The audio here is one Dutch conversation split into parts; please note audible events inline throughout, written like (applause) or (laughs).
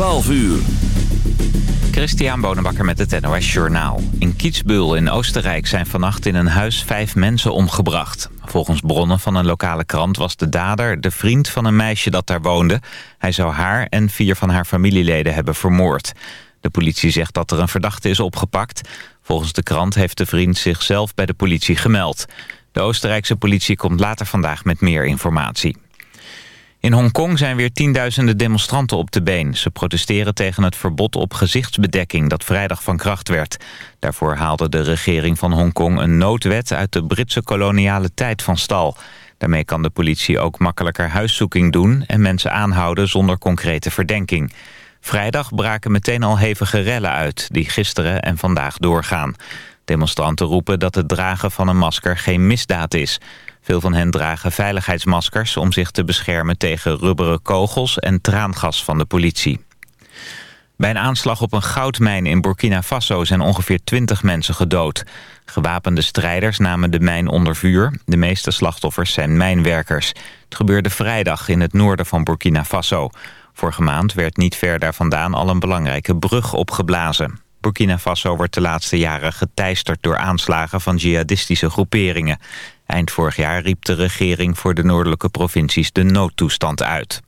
12 uur. Christian Bonenbakker met het NOS Journaal. In Kietsbühel in Oostenrijk zijn vannacht in een huis vijf mensen omgebracht. Volgens bronnen van een lokale krant was de dader de vriend van een meisje dat daar woonde. Hij zou haar en vier van haar familieleden hebben vermoord. De politie zegt dat er een verdachte is opgepakt. Volgens de krant heeft de vriend zichzelf bij de politie gemeld. De Oostenrijkse politie komt later vandaag met meer informatie. In Hongkong zijn weer tienduizenden demonstranten op de been. Ze protesteren tegen het verbod op gezichtsbedekking dat vrijdag van kracht werd. Daarvoor haalde de regering van Hongkong een noodwet uit de Britse koloniale tijd van stal. Daarmee kan de politie ook makkelijker huiszoeking doen en mensen aanhouden zonder concrete verdenking. Vrijdag braken meteen al hevige rellen uit die gisteren en vandaag doorgaan. Demonstranten roepen dat het dragen van een masker geen misdaad is. Veel van hen dragen veiligheidsmaskers om zich te beschermen tegen rubberen kogels en traangas van de politie. Bij een aanslag op een goudmijn in Burkina Faso zijn ongeveer 20 mensen gedood. Gewapende strijders namen de mijn onder vuur. De meeste slachtoffers zijn mijnwerkers. Het gebeurde vrijdag in het noorden van Burkina Faso. Vorige maand werd niet ver daar vandaan al een belangrijke brug opgeblazen. Burkina Faso wordt de laatste jaren geteisterd door aanslagen van jihadistische groeperingen. Eind vorig jaar riep de regering voor de noordelijke provincies de noodtoestand uit.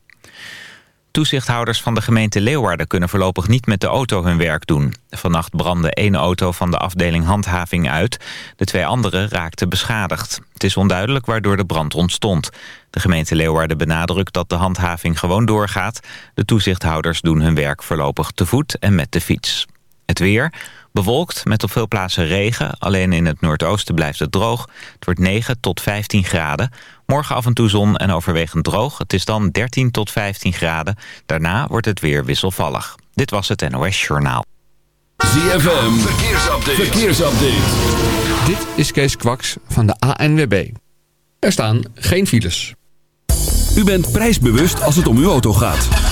Toezichthouders van de gemeente Leeuwarden kunnen voorlopig niet met de auto hun werk doen. Vannacht brandde één auto van de afdeling handhaving uit. De twee andere raakten beschadigd. Het is onduidelijk waardoor de brand ontstond. De gemeente Leeuwarden benadrukt dat de handhaving gewoon doorgaat. De toezichthouders doen hun werk voorlopig te voet en met de fiets. Het weer... Bewolkt met op veel plaatsen regen. Alleen in het noordoosten blijft het droog. Het wordt 9 tot 15 graden. Morgen af en toe zon en overwegend droog. Het is dan 13 tot 15 graden. Daarna wordt het weer wisselvallig. Dit was het NOS Journaal. ZFM, verkeersupdate. verkeersupdate. Dit is Kees Kwaks van de ANWB. Er staan geen files. U bent prijsbewust als het om uw auto gaat.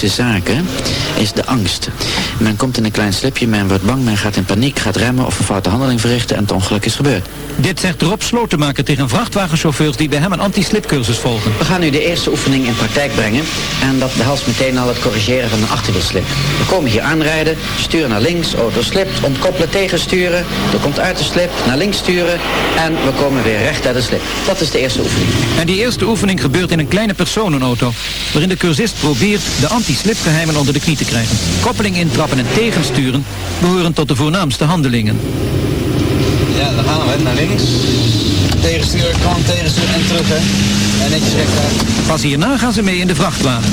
Belangrijkste zaken is de angst. Men komt in een klein slipje, men wordt bang, men gaat in paniek, gaat remmen of een foute handeling verrichten en het ongeluk is gebeurd. Dit zegt Rob Slotenmaker tegen vrachtwagenchauffeurs die bij hem een anti-slipcursus volgen. We gaan nu de eerste oefening in praktijk brengen en dat behelst meteen al het corrigeren van een achterwielslip. We komen hier aanrijden, sturen naar links, auto slipt, ontkoppelen tegensturen, er komt uit de slip, naar links sturen en we komen weer recht uit de slip. Dat is de eerste oefening. En die eerste oefening gebeurt in een kleine personenauto, waarin de cursist probeert de anti-slipgeheimen onder de knie te Koppeling intrappen en tegensturen behoren tot de voornaamste handelingen. Ja, dan gaan we naar links. Tegensturen, kant tegensturen en terug, hè. En netjes recht Pas hierna gaan ze mee in de vrachtwagen.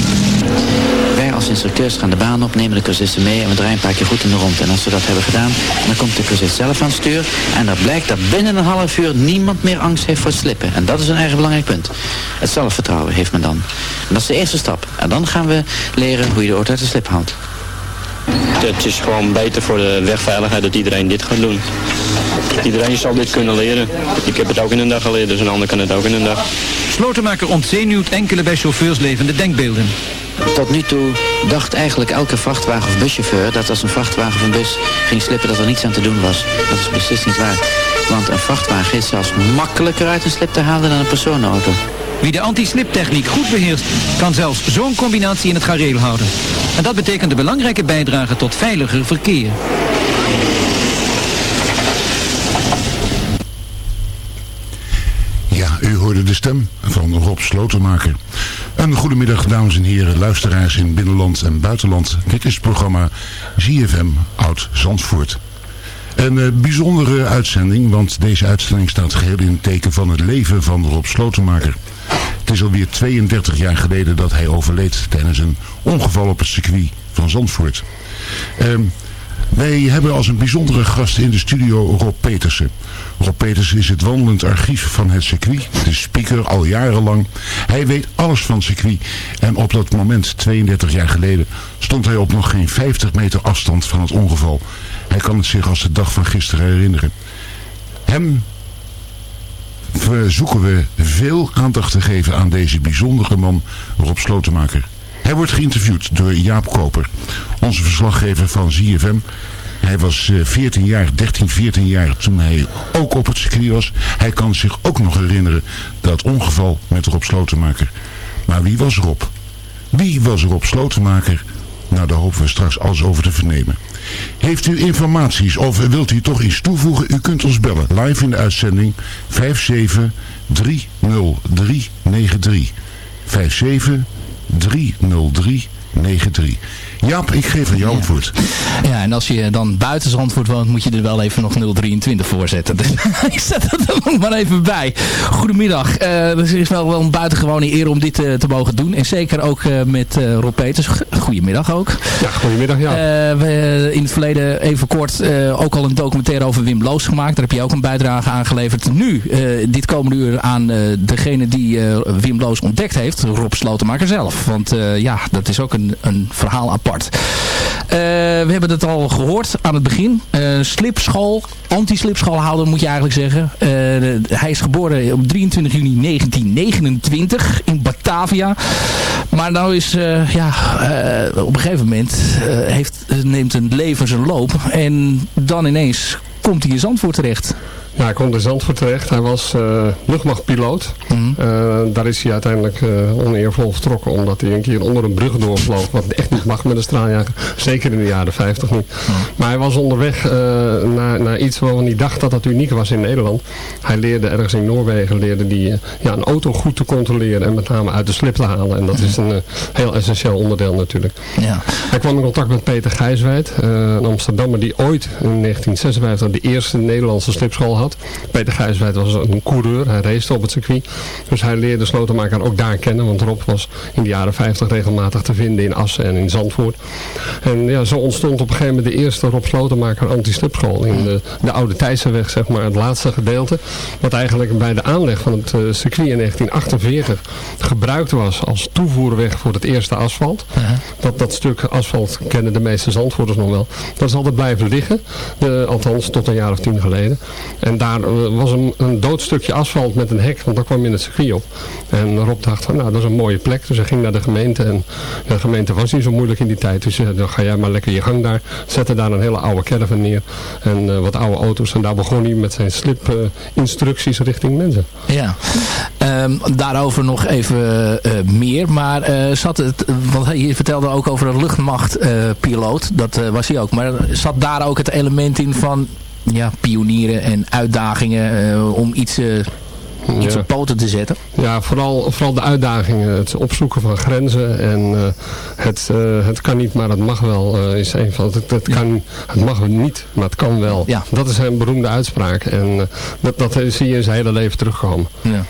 Wij als instructeurs gaan de baan op, nemen de cursisten mee en we draaien een paar keer goed in de rond. En als we dat hebben gedaan, dan komt de cursist zelf aan het stuur. En dan blijkt dat binnen een half uur niemand meer angst heeft voor het slippen. En dat is een erg belangrijk punt. Het zelfvertrouwen heeft men dan. En dat is de eerste stap. En dan gaan we leren hoe je de auto uit de slip houdt. Het is gewoon beter voor de wegveiligheid dat iedereen dit gaat doen. Iedereen zal dit kunnen leren. Ik heb het ook in een dag geleerd, dus een ander kan het ook in een dag. Slotenmaker ontzenuwt enkele bij chauffeurs levende denkbeelden. Tot nu toe dacht eigenlijk elke vrachtwagen of buschauffeur dat als een vrachtwagen of een bus ging slippen dat er niets aan te doen was. Dat is precies niet waar. Want een vrachtwagen is zelfs makkelijker uit een slip te halen dan een personenauto. Wie de anti-sliptechniek goed beheerst, kan zelfs zo'n combinatie in het gareel houden. En dat betekent een belangrijke bijdrage tot veiliger verkeer. Ja, u hoorde de stem van Rob Slotenmaker. Een goedemiddag, dames en heren, luisteraars in binnenland en buitenland. Dit is programma ZFM Oud Zandvoort. Een eh, bijzondere uitzending, want deze uitzending staat geheel in het teken van het leven van Rob Slotenmaker. Het is alweer 32 jaar geleden dat hij overleed tijdens een ongeval op het circuit van Zandvoort. Ehm, wij hebben als een bijzondere gast in de studio Rob Petersen. Rob Petersen is het wandelend archief van het circuit, de speaker al jarenlang. Hij weet alles van circuit en op dat moment, 32 jaar geleden, stond hij op nog geen 50 meter afstand van het ongeval. Hij kan het zich als de dag van gisteren herinneren. Hem verzoeken we veel aandacht te geven aan deze bijzondere man, Rob Slotenmaker. Hij wordt geïnterviewd door Jaap Koper, onze verslaggever van ZFM. Hij was eh, 14 jaar, 13, 14 jaar toen hij ook op het circuit was. Hij kan zich ook nog herinneren dat ongeval met Rob Slotenmaker. Maar wie was Rob? Wie was Rob Slotenmaker? Nou, daar hopen we straks alles over te vernemen. Heeft u informaties of wilt u toch iets toevoegen? U kunt ons bellen. Live in de uitzending 5730393. 5730393. Jaap, ik geef aan jou antwoord. Ja, en als je dan buiten Zandvoort woont, moet je er wel even nog 023 voor zetten. (laughs) Dus ik zet dat er nog maar even bij. Goedemiddag. Uh, het is wel, wel een buitengewone eer om dit uh, te mogen doen. En zeker ook uh, met Rob Peters. Goedemiddag ook. Ja, goedemiddag. Ja. we in het verleden even kort ook al een documentaire over Wim Loos gemaakt. Daar heb je ook een bijdrage aan geleverd. Nu, dit komende uur aan degene die Wim Loos ontdekt heeft. Rob Slotenmaker zelf. Want ja, dat is ook een, een verhaal apart. Uh, we hebben het al gehoord aan het begin. Uh, slipschool, anti-slipschoolhouder moet je eigenlijk zeggen. De, hij is geboren op 23 juni 1929 in Batavia. Maar nou is, ja, op een gegeven moment heeft, neemt een leven zijn loop. En dan ineens komt hij in Zandvoort terecht. Ja, hij komt in Zandvoort terecht. Hij was uh, luchtmachtpiloot. Mm -hmm. uh, daar is hij uiteindelijk uh, oneervol vertrokken. Omdat hij een keer onder een brug doorvloog. Wat echt niet mag met een straaljager. Zeker in de jaren 50 niet. Mm. Maar hij was onderweg naar, naar iets waarvan hij dacht dat dat uniek was in Nederland. Hij leerde ergens in Noorwegen leerde die, ja, een auto goed te controleren. En met name uit de slip te halen. En dat is een heel essentieel onderdeel natuurlijk. Ja. Hij kwam in contact met Peter Gijswijd. een Amsterdammer die ooit in 1956 de eerste Nederlandse slipschool had. Peter Gijswijd was een coureur. Hij race op het circuit. Dus hij leerde Slotenmaker ook daar kennen. Want Rob was in de jaren 50 regelmatig te vinden in Assen en in Zandvoort. En ja, zo ontstond op een gegeven moment de eerste Rob Slotenmaker anti-slipschool. In de, de Oude Thijssenweg, zeg maar, het laatste gedeelte. Wat eigenlijk bij de aanleg van het uh, circuit in 1948 gebruikt was als toevoerweg voor het eerste asfalt. Uh -huh. dat, dat stuk asfalt kennen de meeste Zandvoorters nog wel. Dat is altijd blijven liggen. De, althans, tot een jaar of tien geleden. En En daar eh, was een, een dood stukje asfalt met een hek, want dat kwam in het circuit op. En Rob dacht van, nou dat is een mooie plek. Dus hij ging naar de gemeente en de gemeente was niet zo moeilijk in die tijd. Dus zei, dan ga jij maar lekker je gang daar. Zette daar een hele oude caravan neer en eh, wat oude auto's. En daar begon hij met zijn slip eh, instructies richting mensen. Ja, Ehm, daarover nog even meer. Maar zat het, want je vertelde ook over een luchtmachtpiloot. dat was hij ook. Maar zat daar ook het element in van ja, pionieren en uitdagingen eh, om iets, eh, iets Ja. op poten te zetten? Ja, vooral, vooral de uitdagingen. Het opzoeken van grenzen. En eh, het, eh, het kan niet, maar het mag wel. eh, is een van, het, het, kan, het mag niet, maar het kan wel. Ja. Dat is een beroemde uitspraak. En eh, dat, dat zie je in zijn hele leven terugkomen. Ja.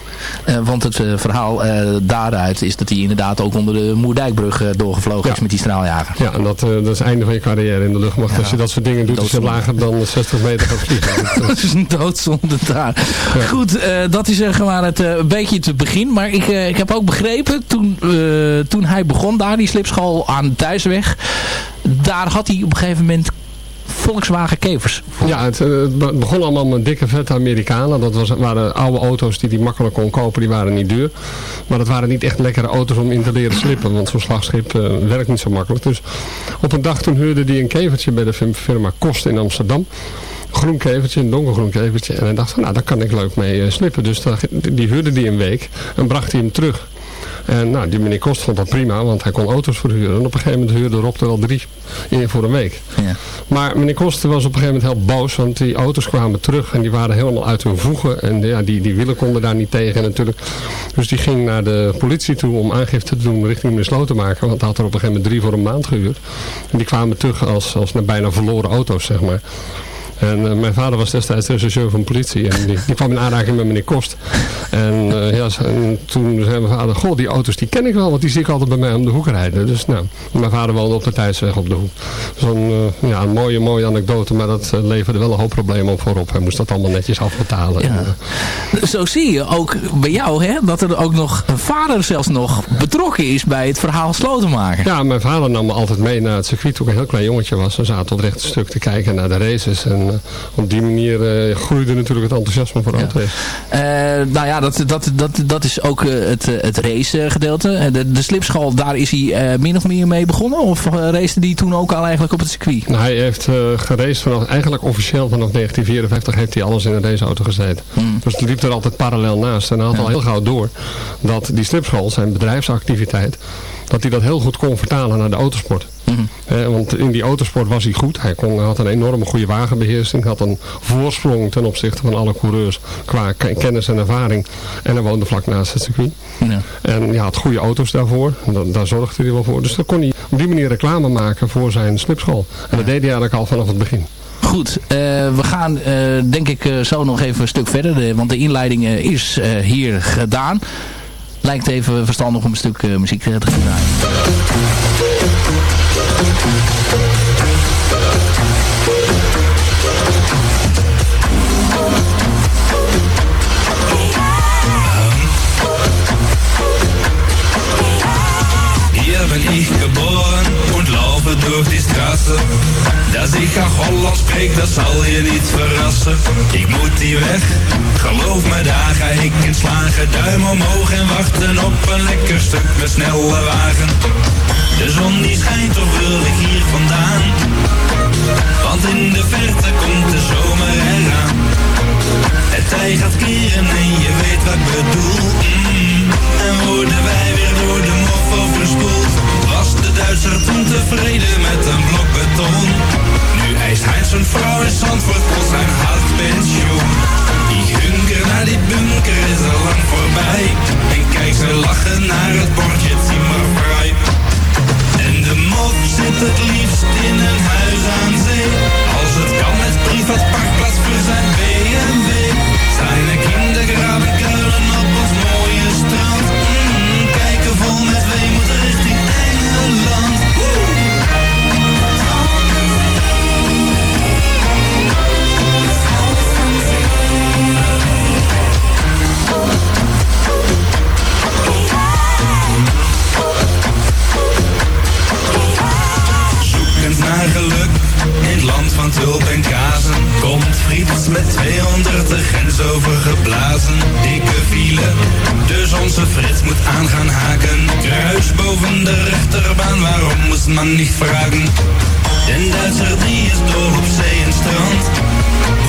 Eh, want het eh, verhaal eh, daaruit is dat hij inderdaad ook onder de Moerdijkbrug eh, doorgevlogen is met die straaljager. Ja, en dat, eh, dat is het einde van je carrière in de luchtmacht. Als je dat soort dingen doet, als je lager dan 60 meter gaat vliegen. dat is (laughs) een doodzonde daar. Goed, eh, dat is zeg maar het, eh, een beetje het begin. Maar ik, eh, ik heb ook begrepen, toen, eh, toen hij begon daar, die slipschool aan de thuisweg. Daar had hij op een gegeven moment Volkswagen Kevers. Ja, het, het be- begon allemaal met dikke vette Amerikanen. Dat was, waren oude auto's die hij makkelijk kon kopen. Die waren niet duur. Maar dat waren niet echt lekkere auto's om in te leren slippen. Want zo'n slagschip werkt niet zo makkelijk. Dus op een dag toen huurde hij een kevertje bij de fir- firma Kost in Amsterdam. Groen kevertje, een donkergroen kevertje. En hij dacht van, nou daar kan ik leuk mee eh, slippen. Dus die huurde hij een week en bracht hij hem terug. En nou, die meneer Kost vond dat prima, want hij kon auto's verhuren. En op een gegeven moment huurde Rob er wel drie in voor een week. Ja. Maar meneer Koster was op een gegeven moment heel boos, want die auto's kwamen terug en die waren helemaal uit hun voegen. En ja, die, die wielen konden daar niet tegen natuurlijk. Dus die ging naar de politie toe om aangifte te doen richting meneer Slotenmaker. Want hij had er op een gegeven moment drie voor een maand gehuurd. En die kwamen terug als, als naar bijna verloren auto's, zeg maar. En eh, mijn vader was destijds rechercheur van politie. En die, die kwam in aanraking met meneer Kost. En, eh, ja, en toen zei mijn vader, goh, die auto's die ken ik wel. Want die zie ik altijd bij mij om de hoek rijden. Dus nou, mijn vader woonde op de tijdsweg op de hoek. Zo'n eh, ja, een mooie, mooie anekdote. Maar dat leverde wel een hoop problemen op voorop. Hij moest dat allemaal netjes afbetalen. Ja. En, Zo zie je ook bij jou hè, dat er ook nog een vader zelfs nog betrokken is bij het verhaal Slotenmaker. Ja, mijn vader nam me altijd mee naar het circuit toen ik een heel klein jongetje was. We zaten op het rechte stuk te kijken naar de races. En eh, op die manier eh, groeide natuurlijk het enthousiasme voor auto's. Eh, nou ja, dat, dat, dat, dat is ook eh, het, het race gedeelte. De, de slipschool, daar is hij min of meer mee begonnen? Of race die toen ook al eigenlijk op het circuit? Nou, hij heeft uh, geraced vanaf, eigenlijk officieel vanaf 1954 heeft hij alles in een raceauto gezeten. Hmm. Dus het liep er altijd parallel naast. En hij had Ja. al heel gauw door dat die slipschool, zijn bedrijfsactiviteit, dat hij dat heel goed kon vertalen naar de autosport. Hmm. Eh, want in die autosport was hij goed. Hij, kon, hij had een enorme goede wagenbeheersing. Had een voorsprong ten opzichte van alle coureurs qua ke- kennis en ervaring. En hij woonde vlak naast het circuit. Ja. En ja, had goede auto's daarvoor. En da- daar zorgde hij wel voor. Dus dan kon hij op die manier reclame maken voor zijn slipschool. En dat deed hij eigenlijk al vanaf het begin. Goed, eh, we gaan eh, denk ik eh, zo nog even een stuk verder. De- want de inleiding is hier gedaan. Lijkt even verstandig om een stuk eh, muziek eh, te gaan draaien. Geboren die. Dass ich auch Holland spreek, dat zal je niet verrassen. Ik moet hier weg, geloof me, daar ga ik in slagen. Duim omhoog en wachten op een lekker stuk met snelle wagen. De zon die schijnt, toch wil ik hier vandaan. Want in de verte komt de zomer eraan. Het tij gaat keren en je weet wat ik bedoel. Mm. En worden wij weer door de mof overspoeld. Duitser toen tevreden met een blok beton? Nu eist hij zijn vrouw in Zandvoort voor zijn hard pensioen. Die hunker naar die bunker is al lang voorbij. En kijk ze lachen naar het bordje Zimmervrij. En de mof zit het liefst in een huis aan zee. Als het kan met privat parkplaats voor zijn BMW. Zijn kinderen graven land van tulp en kazen. Komt Frits met 200 de grens overgeblazen. Dikke file, dus onze Frits moet aan gaan haken. Kruis boven de rechterbaan, waarom moest man niet vragen? Den Duitser die is dol op zee en strand.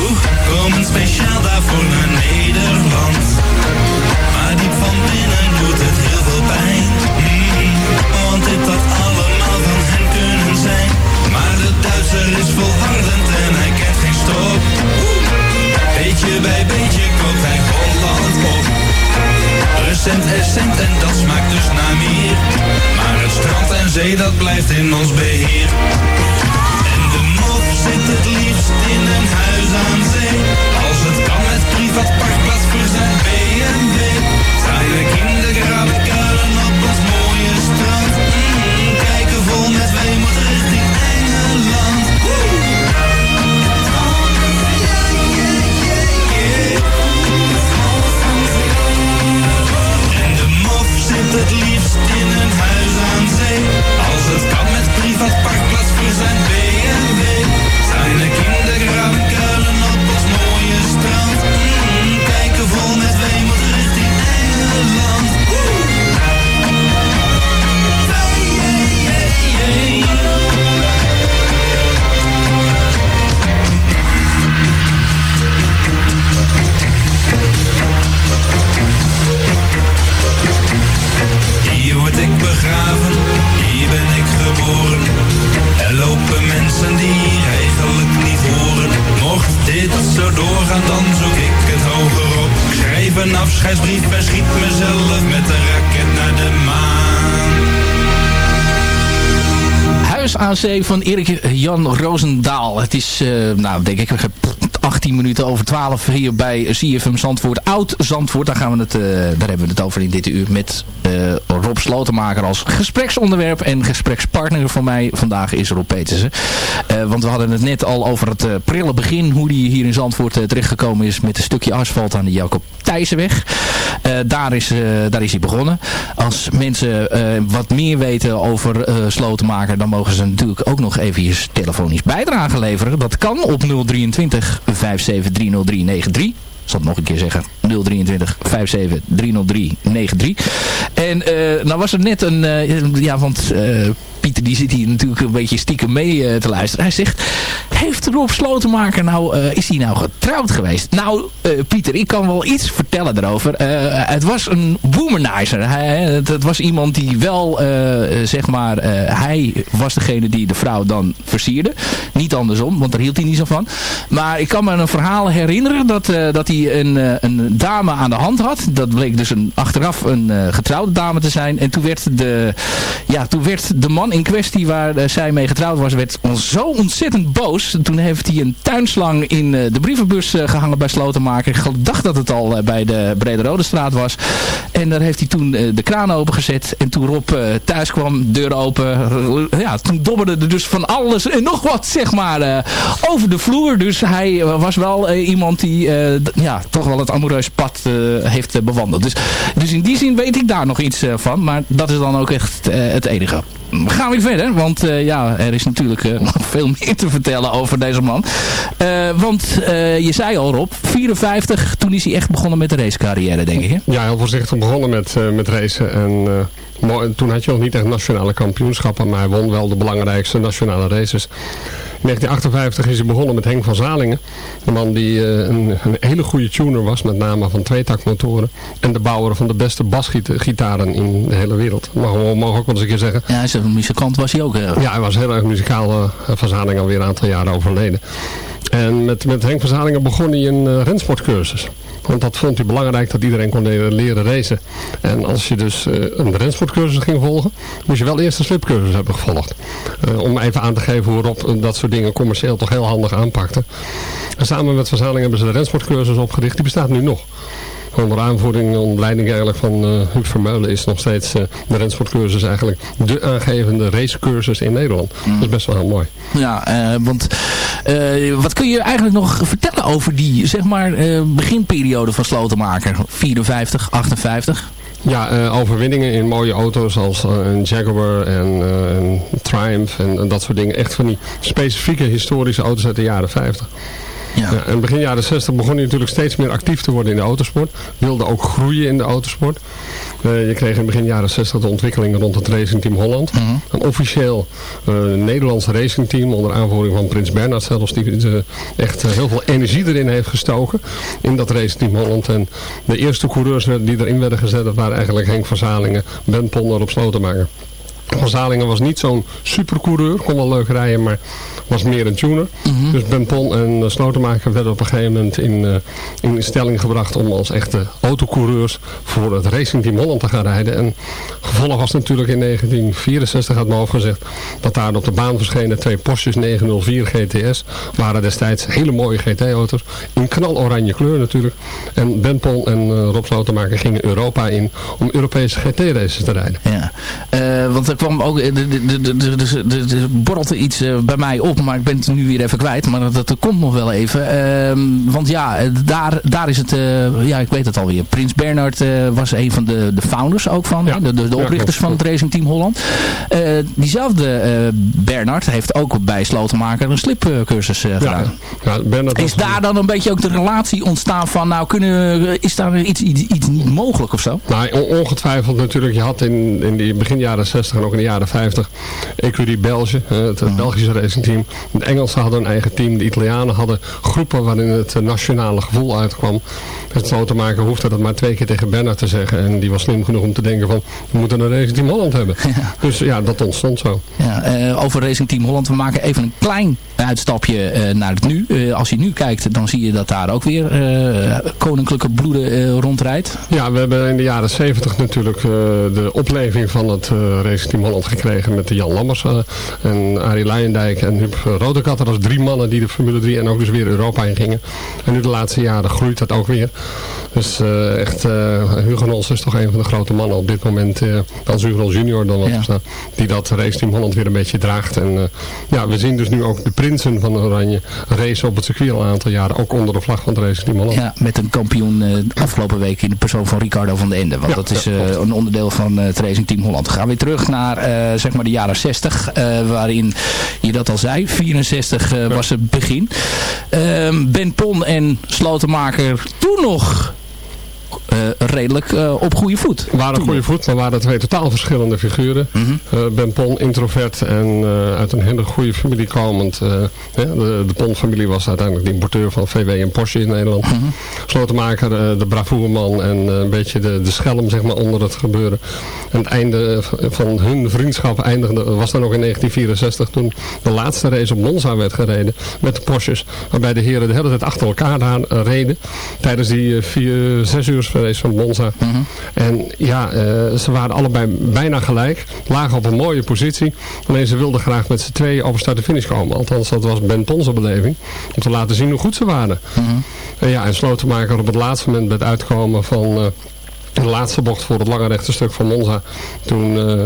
Oeh, komen speciaal daarvoor naar Nederland. Maar diep van binnen doet het heel veel pijn. Mm, want dit had allemaal van hen kunnen zijn. Duitser is volhardend en hij kent geen stop. Beetje bij beetje koopt hij Holland op. Recent essent en dat smaakt dus naar meer. Maar het strand en zee dat blijft in ons beheer. En de mop zit het liefst in een huis aan Erik Jan Roosendaal. Het is, eh, nou denk ik, 18 minuten over 12 hier bij CFM Zandvoort. Oud Zandvoort, daar, gaan we het, eh, daar hebben we het over in dit uur met eh, Rob Slotenmaker als gespreksonderwerp. En gesprekspartner van mij vandaag is Rob Petersen. Eh, want we hadden het net al over het prille begin. Hoe die hier in Zandvoort terechtgekomen is met een stukje asfalt aan de Jacob Thijssenweg. Daar, is, daar is hij begonnen. Als mensen wat meer weten over Slotenmaker, dan mogen ze natuurlijk ook nog even telefonisch bijdrage leveren. Dat kan op 023 57 30393. Ik zal het nog een keer zeggen. 023 57 30393. En eh, nou was er net een... eh, ja, want eh, Pieter die zit hier natuurlijk een beetje stiekem mee eh, te luisteren. Hij zegt, heeft Rob Slotenmaker nou... eh, is hij nou getrouwd geweest? Nou, eh, Pieter, ik kan wel iets vertellen. Eh, het was een womanizer. Het, was iemand die wel, zeg maar... hij was degene die de vrouw dan versierde. Niet andersom, want daar hield hij niet zo van. Maar ik kan me een verhaal herinneren dat, dat hij een, een dame aan de hand had. Dat bleek dus een, achteraf een getrouwde dame te zijn. En toen werd, de, ja, toen werd de man in kwestie waar eh, zij mee getrouwd was, werd zo ontzettend boos. Toen heeft hij een tuinslang in eh, de brievenbus eh, gehangen bij Slotenmaker. Ik dacht dat het al bij de Brede Rode straat was. En daar heeft hij toen de kraan opengezet. En toen Rob thuis kwam, deur open. Ja, toen dobberde er dus van alles en nog wat, zeg maar, over de vloer. Dus hij was wel iemand die ja, toch wel het amoureuze pad heeft bewandeld. Dus, dus in die zin weet ik daar nog iets van. Maar dat is dan ook echt het enige. We gaan weer verder, want eh, ja, er is natuurlijk eh, (laughs) nog veel meer te vertellen over deze man. Eh, want je zei al Rob, 54, toen is hij echt begonnen met de racecarrière, denk ik. Hè? Ja, heel voorzichtig begonnen met, met racen. En toen had je nog niet echt nationale kampioenschappen, maar hij won wel de belangrijkste nationale races. In 1958 is hij begonnen met Henk van Zalingen. Een man die eh, een, een hele goede tuner was, met name van tweetaktmotoren. En de bouwer van de beste basgitaren in de hele wereld. Mag we mogen ook wel eens een keer zeggen. Ja, zo'n muzikant was hij ook. eh. Ja, hij was heel erg muzikaal. eh, van Zalingen alweer een aantal jaren overleden. En met, met Henk van Zalingen begon hij een eh, rensportcursus. Want dat vond hij belangrijk dat iedereen kon leren, racen. En als je dus eh, een rensportcursus ging volgen, moest je wel eerst een slipcursus hebben gevolgd. Eh, om even aan te geven hoe eh, dat soort dingen commercieel toch heel handig aanpakte. En samen met Van Zalingen hebben ze de rensportcursus opgericht. Die bestaat nu nog. Onder aanvoering en onder leiding eigenlijk van eh Huub Vermeulen is nog steeds eh, de rensportcursus eigenlijk de aangevende racecursus in Nederland. Dat is best wel heel mooi. Ja, eh, want wat kun je eigenlijk nog vertellen over die zeg maar, beginperiode van Slotenmaker? 54, 58? Ja, overwinningen in mooie auto's als een Jaguar en een Triumph en, en dat soort dingen. Echt van die specifieke historische auto's uit de jaren 50. Ja. en begin jaren 60 begon hij natuurlijk steeds meer actief te worden in de autosport. Wilde ook groeien in de autosport. je kreeg in begin jaren 60 de ontwikkelingen rond het Racing Team Holland. Een officieel uh, Nederlands racingteam onder aanvoering van Prins Bernhard zelfs. Die echt heel veel energie erin heeft gestoken in dat Racing Team Holland. En de eerste coureurs die erin werden gezet waren eigenlijk Henk van Zalingen, Ben Ponder op Slotenmaker. Van Zalingen was niet zo'n supercoureur, kon wel leuk rijden, maar was meer een tuner. Dus Ben Pon en uh, Slotenmaker werden op een gegeven moment in, uh, in stelling gebracht om als echte autocoureurs voor het Racing Team Holland te gaan rijden. En gevolg was natuurlijk in 1964, had hoofd gezegd, dat daar op de baan verschenen twee Porsches 904 GTS. Waren destijds hele mooie GT-auto's, in knaloranje kleur natuurlijk. En Ben Pon en uh, Rob Slotenmaker gingen Europa in om Europese GT-races te rijden. Ja, want er kwam ook, er borrelde iets bij mij op maar ik ben het nu weer even kwijt. Maar dat, dat komt nog wel even. Uh, want ja, daar, daar is het, ja ik weet het alweer. Prins Bernhard was een van de, de founders ook van. Ja. De, de, de, oprichters ja, van het Racing Team Holland. Diezelfde Bernhard heeft ook bij Slotenmaker een slipcursus gedaan. Ja, is daar dan een beetje ook de relatie ontstaan van, nou kunnen, is daar iets, iets, iets niet mogelijk of zo? Nou, ongetwijfeld natuurlijk. Je had in, in die begin jaren 60 en ook in de jaren 50 Ecurie België, het -huh. Belgische racing team. De Engelsen hadden een eigen team. De Italianen hadden groepen waarin het nationale gevoel uitkwam. Het zo te maken hoefde dat maar twee keer tegen Bernard te zeggen. En die was slim genoeg om te denken van, we moeten een Racing Team Holland hebben. (laughs) Ja. Dus ja, dat ontstond zo. Ja, uh, over Racing Team Holland, we maken even een klein uitstapje uh, naar het nu. Uh, als je nu kijkt, dan zie je dat daar ook weer koninklijke bloeden rondrijdt. Ja, we hebben in de jaren 70 natuurlijk de opleving van het Racing Team Holland gekregen met de Jan Lammers en Arie Leijendijk en Huub Rodekat. Dat was drie mannen die de Formule 3 en ook dus weer Europa in gingen. En nu de laatste jaren groeit dat ook weer. Dus uh, echt, uh, Hugo Nols is toch een van de grote mannen op dit moment. Als Hugo Nols junior dan ja. staan. Die dat race Team Holland weer een beetje draagt. En ja, we zien dus nu ook de prinsen van Oranje racen op het circuit al een aantal jaren. Ook onder de vlag van het race Team Holland. Ja, met een kampioen afgelopen week in de persoon van Ricardo van de Ende. Want ja, dat is ja, een onderdeel van het Racing Team Holland. We gaan weer terug naar zeg maar de jaren 60. waarin je dat al zei. 64 was het begin. Uh, ben Pon en Slotenmaker toen nog redelijk uh, op goede voet. Waren op goede voet, maar waren twee totaal verschillende figuren. Mm -hmm. ben Pon, introvert en uit een hele goede familie komend. de, de Pon-familie was uiteindelijk de importeur van VW en Porsche in Nederland. Mm -hmm. Slotenmaker, de bravoerman en een beetje de, de schelm zeg maar, onder het gebeuren. En het einde van hun vriendschap eindigde, was dan ook in 1964 toen de laatste race op Monza werd gereden met de Porsches. Waarbij de heren de hele tijd achter elkaar reden. Tijdens die vier, zes uur race van Monza. Mm -hmm. En ja, uh, ze waren allebei bijna gelijk. Lagen op een mooie positie. Alleen ze wilden graag met z'n tweeën over start en finish komen. Althans, dat was Ben Ponse beleving. Om te laten zien hoe goed ze waren. Mm -hmm. En ja, en Slotenmaker op het laatste moment met uitkomen van... Uh, de laatste bocht voor het lange rechte stuk van Monza. Toen uh,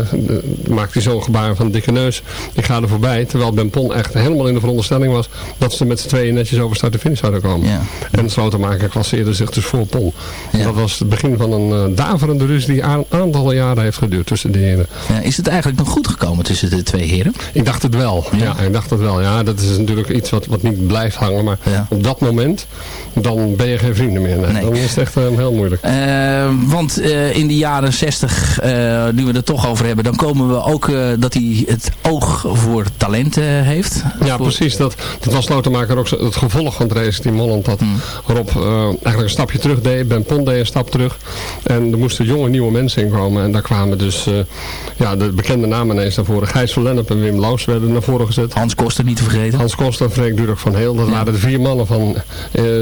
maakte hij zo'n gebaar van dikke neus. Ik ga er voorbij. Terwijl Ben Pon echt helemaal in de veronderstelling was dat ze met z'n tweeën netjes over start en finish zouden komen. Ja. En Slotenmaker klasseerde zich dus voor Pon. Ja. Dat was het begin van een uh, daverende rus die een aantal jaren heeft geduurd tussen de heren. Ja, is het eigenlijk nog goed gekomen tussen de twee heren? Ik dacht het wel. Ja, ik dacht het wel. Ja, dat is natuurlijk iets wat, wat niet blijft hangen. Maar op dat moment, dan ben je geen vrienden meer. Nee. Nee. Dan is het echt uh, heel moeilijk. want uh, in de jaren 60, uh, nu we het toch over hebben, dan komen we ook uh, dat hij het oog voor talent heeft. Ja, voor... precies. Dat, dat was Slotenmaker ook het gevolg van het race in Holland. Dat mm. Rob eigenlijk een stapje terug deed. Ben Pond deed een stap terug. En er moesten jonge nieuwe mensen in komen. En daar kwamen dus ja, de bekende namen ineens naar voren. Gijs van Lennep en Wim Laus werden naar voren gezet. Hans Koster niet te vergeten. Hans Koster en Freek Durek van Heel. Dat ja. waren de vier mannen van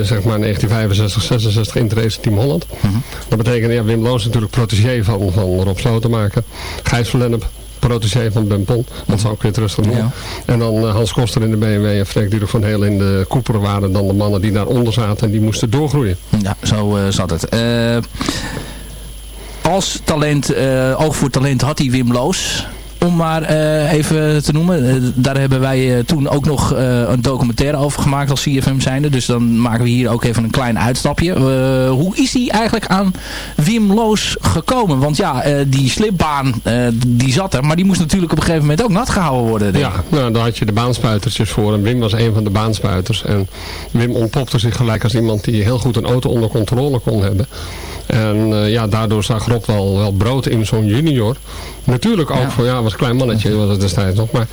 zeg maar 1965, 66 in het race Team Holland. Mm -hmm. Dat betekende, ja, Wim Loos natuurlijk protégé van, van Rob Slotenmaker. Gijs van Lennep, protégé van Ben Pol. Dat zou ik weer terug doen. Ja. En dan uh, Hans Koster in de BMW en Freek Durek van Heel in de Cooper waren dan de mannen die daaronder zaten en die moesten doorgroeien. Ja, zo uh, zat het. Uh, als talent, oog voor talent had hij Wim Loos. Om maar eh, even te noemen. Eh, daar hebben wij eh, toen ook nog een documentaire over gemaakt als CFM zijnde. Dus dan maken we hier ook even een klein uitstapje. Hoe is hij eigenlijk aan Wim Loos gekomen? Want ja, die slipbaan die zat er. Maar die moest natuurlijk op een gegeven moment ook nat gehouden worden. Ja, nou, daar had je de baanspuitertjes voor. En Wim was een van de baanspuiters. En Wim ontpopte zich gelijk als iemand die heel goed een auto onder controle kon hebben. En ja, daardoor zag Rob wel, wel brood in zo'n junior. Natuurlijk ook voor, ja, was een klein mannetje was het destijds nog. Maar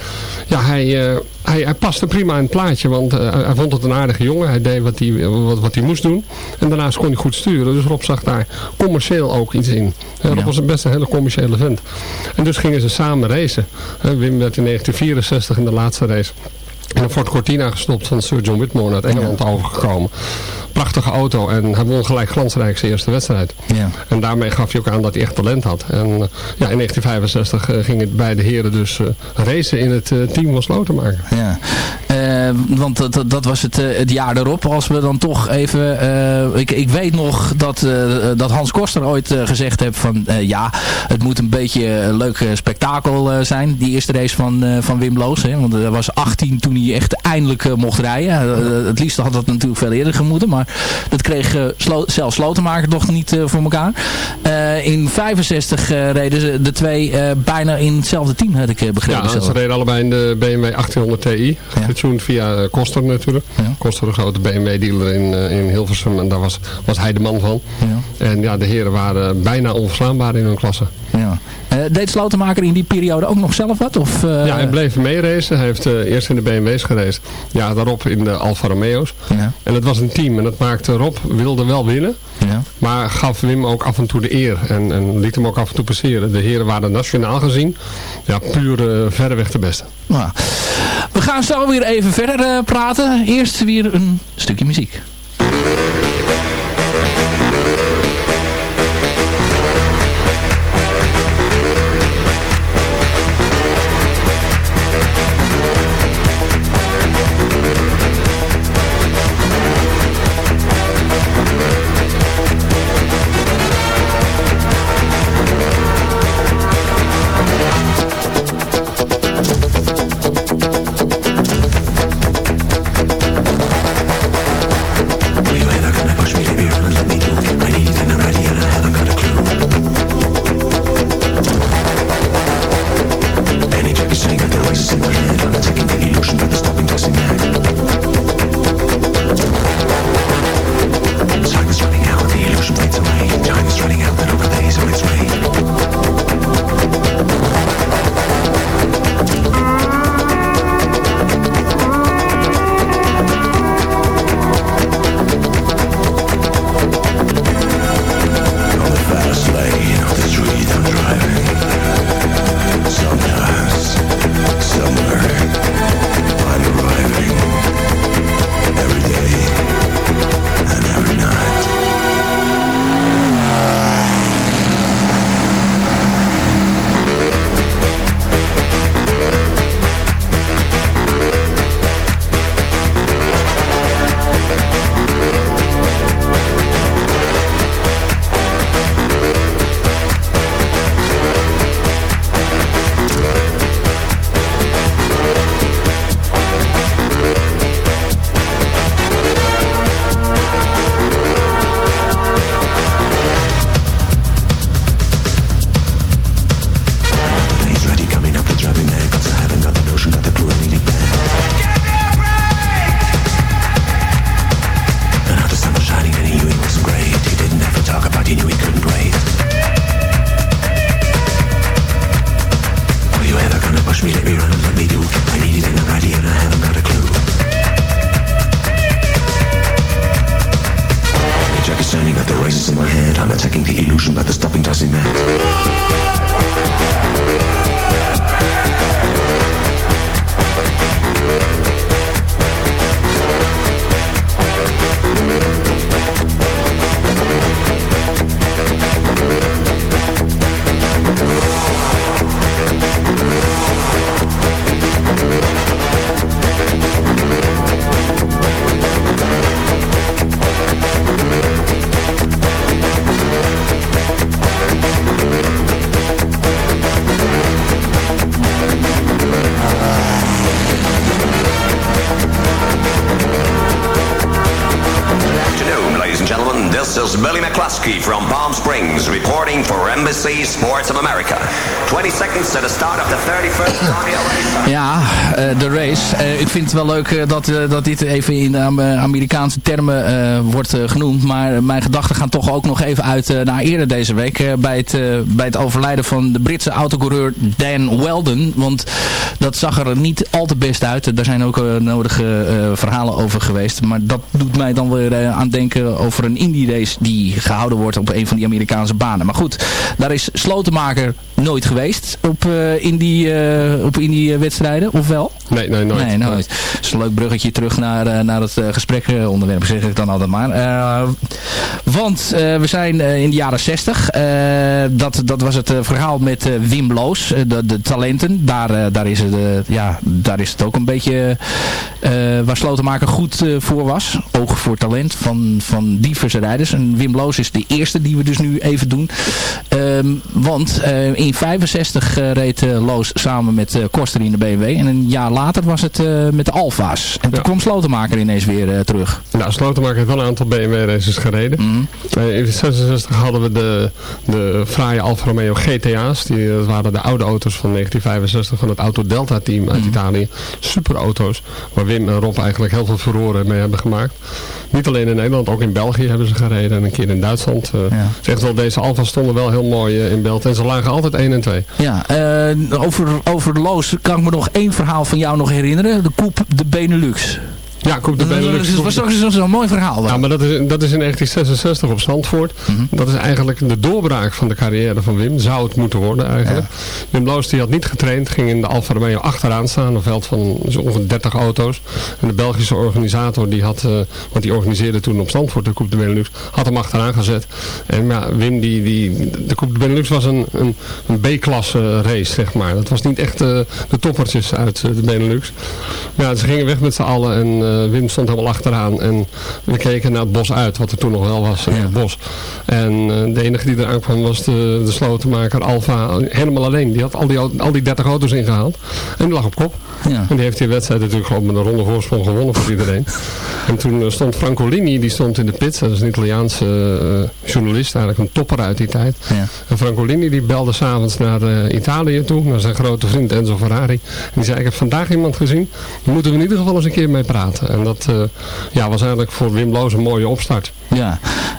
ja, hij, eh, hij, hij paste prima in het plaatje. Want eh, hij vond het een aardige jongen. Hij deed wat hij, wat, wat hij moest doen. En daarnaast kon hij goed sturen. Dus Rob zag daar commercieel ook iets in. En Rob was best een hele commerciële vent. En dus gingen ze samen racen. Wim werd in 1964 in de laatste race in een Ford Cortina gestopt van Sir John Whitmore uit Engeland overgekomen. Prachtige auto en hij won gelijk glansrijk zijn eerste wedstrijd. Ja. En daarmee gaf hij ook aan dat hij echt talent had. En eh, ja, in 1965 eh, gingen beide heren dus eh, racen in het team van Slotenmaker. Ja. Want dat, dat, was het, het jaar erop. Als we dan toch even... ik, ik weet nog dat, dat Hans Koster ooit gezegd heeft van... ja, het moet een beetje een leuk spektakel zijn. Die eerste race van, van Wim Loos. Hè, want hij was 18 toen hij echt eindelijk mocht rijden. Het liefst had dat natuurlijk veel eerder gemoeten. Maar dat kreeg eh, Slo zelfs Slotenmaker toch niet eh, voor elkaar. Eh, in 65 eh, reden ze de twee bijna in hetzelfde team, had ik begrepen. Ja, zelf. ze reden allebei in de BMW 1800 Ti. Getune via Koster natuurlijk. Koster een grote BMW dealer in, in Hilversum. En daar was, was hij de man van. En ja, de heren waren bijna onverslaanbaar in hun klasse. Ja. Deed Slotenmaker in die periode ook nog zelf wat? Of, Ja, hij bleef meeracen. Hij heeft eerst in de BMW's geraced. Ja, daarop in de Alfa Romeo's. Ja. En het was een team. En dat maakte Rob wilde wel winnen. Ja. Maar gaf Wim ook af en toe de eer. En, en liet hem ook af en toe passeren. De heren waren nationaal gezien. Ja, puur eh, verreweg de beste. Nou, we gaan zo weer even verder eh, praten. Eerst weer een stukje muziek. Wel leuk eh, dat, eh, dat dit even in Am- Amerikaanse termen eh, wordt eh, genoemd. Maar mijn gedachten gaan toch ook nog even uit eh, naar eerder deze week. eh, bij, het, eh, bij het overlijden van de Britse autocoureur Dan Weldon. Want dat zag er niet al te best uit. Daar zijn ook eh, nodige eh, verhalen over geweest. Maar dat doet mij dan weer eh, aan denken over een indie race die gehouden wordt op een van die Amerikaanse banen. Maar goed, daar is Slotenmaker nooit geweest op indie, op indie wedstrijden, of wel? Nee, nee, nooit. Nee, nooit. Dat is een leuk bruggetje terug naar, uh, naar het uh, gesprek onderwerp, zeg ik dan altijd maar. Want we zijn in de jaren 60. Uh, dat, dat was het verhaal met Wim Loos, de, de talenten. Daar, daar, is het, ja, daar is het ook een beetje waar Slotenmaker goed voor was. Oog voor talent van, van diverse rijders. En Wim Loos is de eerste die we dus nu even doen. Um, want in 65 uh, reed Loos samen met Koster in de BMW. En een jaar later was het met de Alfa's. En toen kwam Slotenmaker ineens weer uh, terug. Nou, Slotenmaker heeft wel een aantal BMW races gereden. Mm uh, in 66 hadden we de, de fraaie Alfa Romeo GTA's. Die, dat waren de oude auto's van 1965 van het Auto Delta team uit mm -hmm. Italië. Superauto's. Waar Wim en Rob eigenlijk heel veel furoren mee hebben gemaakt. Niet alleen in Nederland, ook in België hebben ze gereden. En een keer in Duitsland. Uh, ja. Zegt wel, deze Alfa's stonden wel heel mooi uh, in beeld. En ze lagen altijd 1 en 2. Ja, uh, over, over de Loos kan ik me nog één verhaal van jou nog herinneren. De Coupe de Benelux. Ja, Coupe de Benelux. Dat was toch zo'n zo mooi verhaal. Dan. Ja, maar dat is, dat is in 1966 op Zandvoort. Mm -hmm. Dat is eigenlijk de doorbraak van de carrière van Wim. Zou het moeten worden eigenlijk. Ja. Wim Loos die had niet getraind. Ging in de Alfa Romeo achteraan staan. Een veld van zo ongeveer 30 auto's. En de Belgische organisator die had, uh, want die organiseerde toen op Zandvoort de Coupe de Benelux. Had hem achteraan gezet. En ja, Wim die, die de Coupe de Benelux was een, een, een B-klasse race zeg maar. Dat was niet echt uh, de toppertjes uit uh, de Benelux. Ja, ze gingen weg met z'n allen en uh, Wim stond helemaal achteraan. En we keken naar het bos uit, wat er toen nog wel was, ja. het bos. En uh, de enige die eraan kwam was de, de slotenmaker Alfa, helemaal alleen. Die had al die, al die 30 auto's ingehaald. En die lag op kop. Ja. En die heeft die wedstrijd natuurlijk gewoon met een ronde voorsprong gewonnen voor iedereen. (laughs) en toen uh, stond Francolini, die stond in de pit. Dat is een Italiaanse uh, journalist, eigenlijk een topper uit die tijd. Ja. En Francolini die belde s'avonds naar Italië toe, naar zijn grote vriend Enzo Ferrari. En die zei, ik heb vandaag iemand gezien, daar moeten we in ieder geval eens een keer mee praten. En dat uh, ja, was eigenlijk voor Wim Loos een mooie opstart. Ja,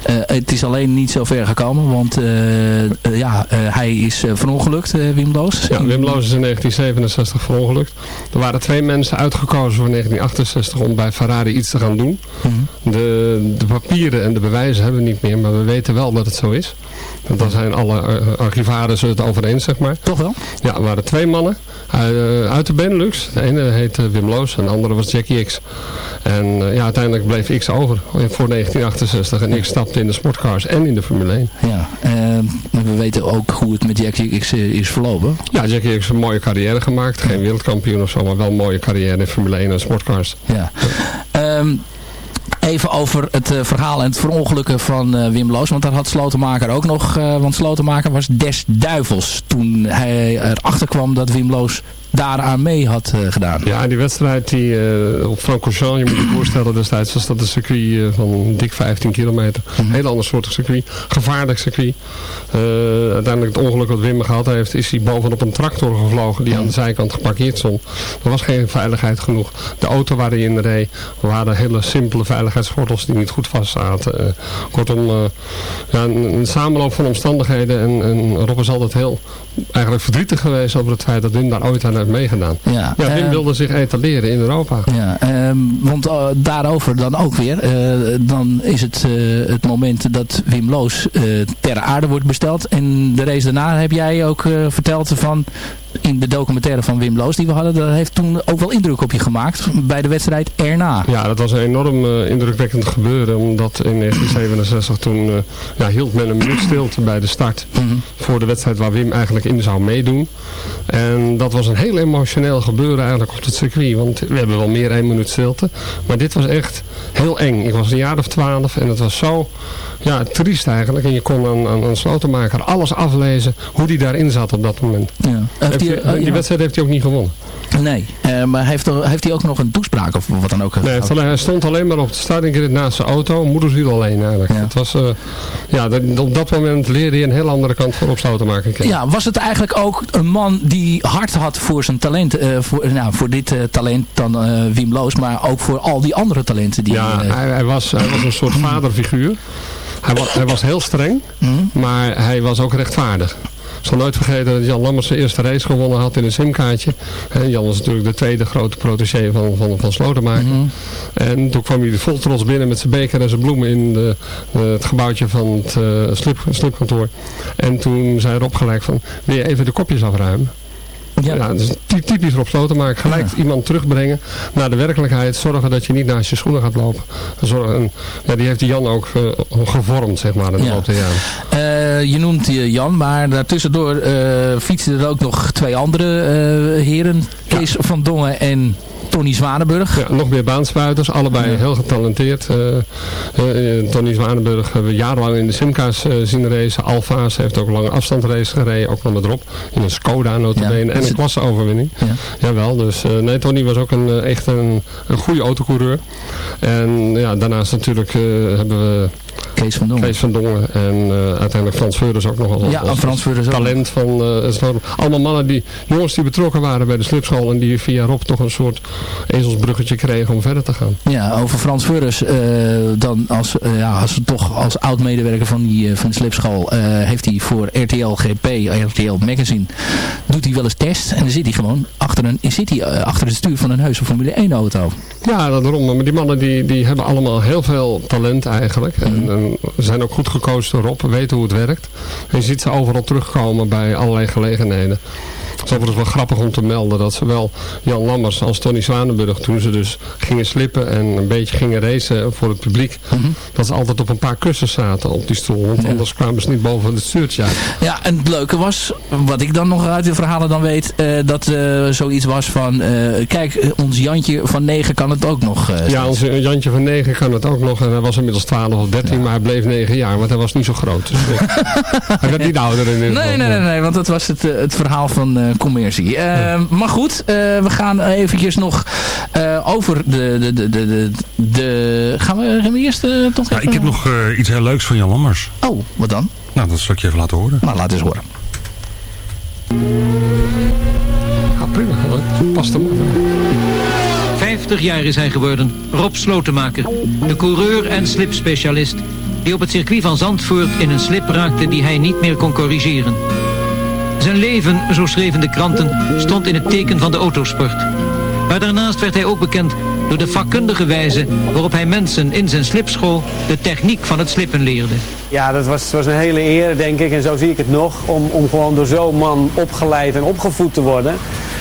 uh, het is alleen niet zo ver gekomen, want uh, ja, hij is verongelukt, Wim Loos. Ja, Wim Loos is in 1967 verongelukt. Er waren twee mensen uitgekozen voor 1968 om bij Ferrari iets te gaan doen. Mm -hmm. de, de papieren en de bewijzen hebben we niet meer, maar we weten wel dat het zo is. Daar zijn alle archivarissen het over eens, zeg maar. Toch wel? Ja, er waren twee mannen uit de Benelux. De ene heette Wim Loos en de andere was Jackie X. En ja, uiteindelijk bleef X over voor 1968. En X stapte in de sportcars en in de Formule 1. Ja, uh, we weten ook hoe het met Jackie X is verlopen. Ja, Jackie X heeft een mooie carrière gemaakt. Geen wereldkampioen of zo, maar wel een mooie carrière in Formule 1 en sportcars. Ja. ja. Um, even over het uh, verhaal en het verongelukken van uh, Wim Loos. Want daar had Slotenmaker ook nog. Uh, want Slotenmaker was des duivels toen hij erachter kwam dat Wim Loos daaraan mee had gedaan. Ja, die wedstrijd die, op Francorchamps, je moet je voorstellen destijds was dat een circuit van dik 15 kilometer. Mm -hmm. Een heel ander soort circuit. Gevaarlijk circuit. uiteindelijk het ongeluk wat Wim gehad heeft, is hij bovenop een tractor gevlogen die aan de zijkant geparkeerd stond. Er was geen veiligheid genoeg. De auto waar hij in reed waren hele simpele veiligheidsgordels die niet goed vast zaten. kortom, ja, een, een, samenloop van omstandigheden en, en Rob is altijd heel eigenlijk verdrietig geweest over het feit dat Wim daar ooit aan heeft meegedaan. Ja, ja Wim uh, wilde zich etaleren in Europa. Ja, um, want uh, daarover dan ook weer. Dan is het het moment dat Wim Loos ter aarde wordt besteld. En de race daarna heb jij ook verteld van in de documentaire van Wim Loos die we hadden, dat heeft toen ook wel indruk op je gemaakt bij de wedstrijd erna. Ja, dat was een enorm uh, indrukwekkend gebeuren, omdat in 1967 toen uh, ja, hield men een minuut stilte bij de start mm -hmm. voor de wedstrijd waar Wim eigenlijk in zou meedoen. En dat was een heel emotioneel gebeuren eigenlijk op het circuit, want we hebben wel meer één minuut stilte, maar dit was echt heel eng. Ik was een jaar of twaalf en het was zo ja, triest eigenlijk. En je kon aan, aan, aan slotenmaker alles aflezen hoe die daarin zat op dat moment. Ja. Die, die ja. wedstrijd heeft hij ook niet gewonnen. Nee, eh, maar heeft, er- heeft hij ook nog een toespraak of wat dan ook? Nee, hij stond- hij stond alleen maar op de starting grid naast zijn auto. Moederswiel alleen eigenlijk. Het was, eh, ja, op dat moment leerde je een heel andere kant van opstoten maken kennen. Ja, was het eigenlijk ook een man die hart had voor zijn talent, eh, voor, nou, voor dit eh, talent dan eh, Wim Loos, maar ook voor al die andere talenten die... Ja, eh, hij, hij, was, hij was een soort (clears throat) vaderfiguur. Hij was, hij was heel streng, maar hij was ook rechtvaardig. Ik zal nooit vergeten dat Jan Lammers zijn eerste race gewonnen had in een simkaartje. En Jan was natuurlijk de tweede grote protégé van, van, van Slotenmaker. En toen kwam hij vol trots binnen met zijn beker en zijn bloemen in de, het gebouwtje van het slip, slipkantoor. En toen zei Rob gelijk van, wil je even de kopjes afruimen? Ja, ty- typisch Rob Slotenmaker. Gelijk iemand terugbrengen naar de werkelijkheid. Zorgen dat je niet naast je schoenen gaat lopen. Zorgen, en, ja, die heeft die Jan ook eh, gevormd, zeg maar, in de Ja. loop der jaren. Eh, je noemt eh, Jan, maar daartussendoor fietsen er ook nog twee andere heren. Kees van Dongen en Tony Zwanenburg. Ja, nog meer baanspuiters, allebei heel getalenteerd. Eh, eh, eh, Tony Zwanenburg hebben we jarenlang in de Simca's zien racen. Alfa's heeft ook lange afstandsrace gereden, ook nog met Rob. In een Skoda notabene en een klasseoverwinning. Jawel, dus nee, Tony was ook een, echt een, een goede autocoureur. En ja, daarnaast natuurlijk hebben we Kees van Dongen. Kees van Dongen en eh, uiteindelijk Frans Veurens ook nog als, Ja, als Frans Veurens ook. talent van Sloten. Allemaal mannen die, jongens die betrokken waren bij de slipschool en die via Rob toch een soort ezelsbruggetje kregen om verder te gaan. Ja, over Frans Furres, eh, dan als, ja, als, toch als oud-medewerker van, die, van de slipschool, heeft hij voor RTL GP, RTL Magazine, doet hij wel eens test. En dan zit hij gewoon achter, een, zit hij, achter het stuur van een heuse Formule 1 auto. Ja, dat daarom. Maar die mannen die, die hebben allemaal heel veel talent eigenlijk. En, en zijn ook goed door Rob, weten hoe het werkt. En je ziet ze overal terugkomen bij allerlei gelegenheden. Het is overigens wel grappig om te melden dat zowel Jan Lammers als Tony Zwanenburg, toen ze dus gingen slippen en een beetje gingen racen voor het publiek, dat ze altijd op een paar kussens zaten op die stoel. Want anders kwamen ze niet boven het stuurtje uit. Ja, en het leuke was, wat ik dan nog uit de verhalen dan weet, eh, dat eh, zoiets was van, eh, kijk, ons Jantje van 9 kan het ook nog. Ja, onze Jantje van 9 kan het ook nog. En hij was inmiddels 12 of 13, maar hij bleef 9 jaar, want hij was niet zo groot. Dus, (laughs) hij werd niet ouder in ieder geval. Nee, nee, nee, nee, want dat was het, het verhaal van commercie. Eh, Maar goed, eh, we gaan eventjes nog eh, over de, de, de, de, de, de- Gaan we, gaan we eerst toch Ja, even... ik heb nog eh, iets heel leuks van Jan Lammers. Oh, wat dan? Nou, dat zal ik je even laten horen. Nou, laat eens horen. Ja, prima. Dat past hem. 50 jaar is hij geworden, Rob Slotenmaker. De coureur en slipspecialist. Die op het circuit van Zandvoort in een slip raakte die hij niet meer kon corrigeren. Zijn leven, zo schreven de kranten, stond in het teken van de autosport. Maar daarnaast werd hij ook bekend door de vakkundige wijze waarop hij mensen in zijn slipschool de techniek van het slippen leerde. Ja, dat was, was een hele eer, denk ik, en zo zie ik het nog, om, om gewoon door zo'n man opgeleid en opgevoed te worden.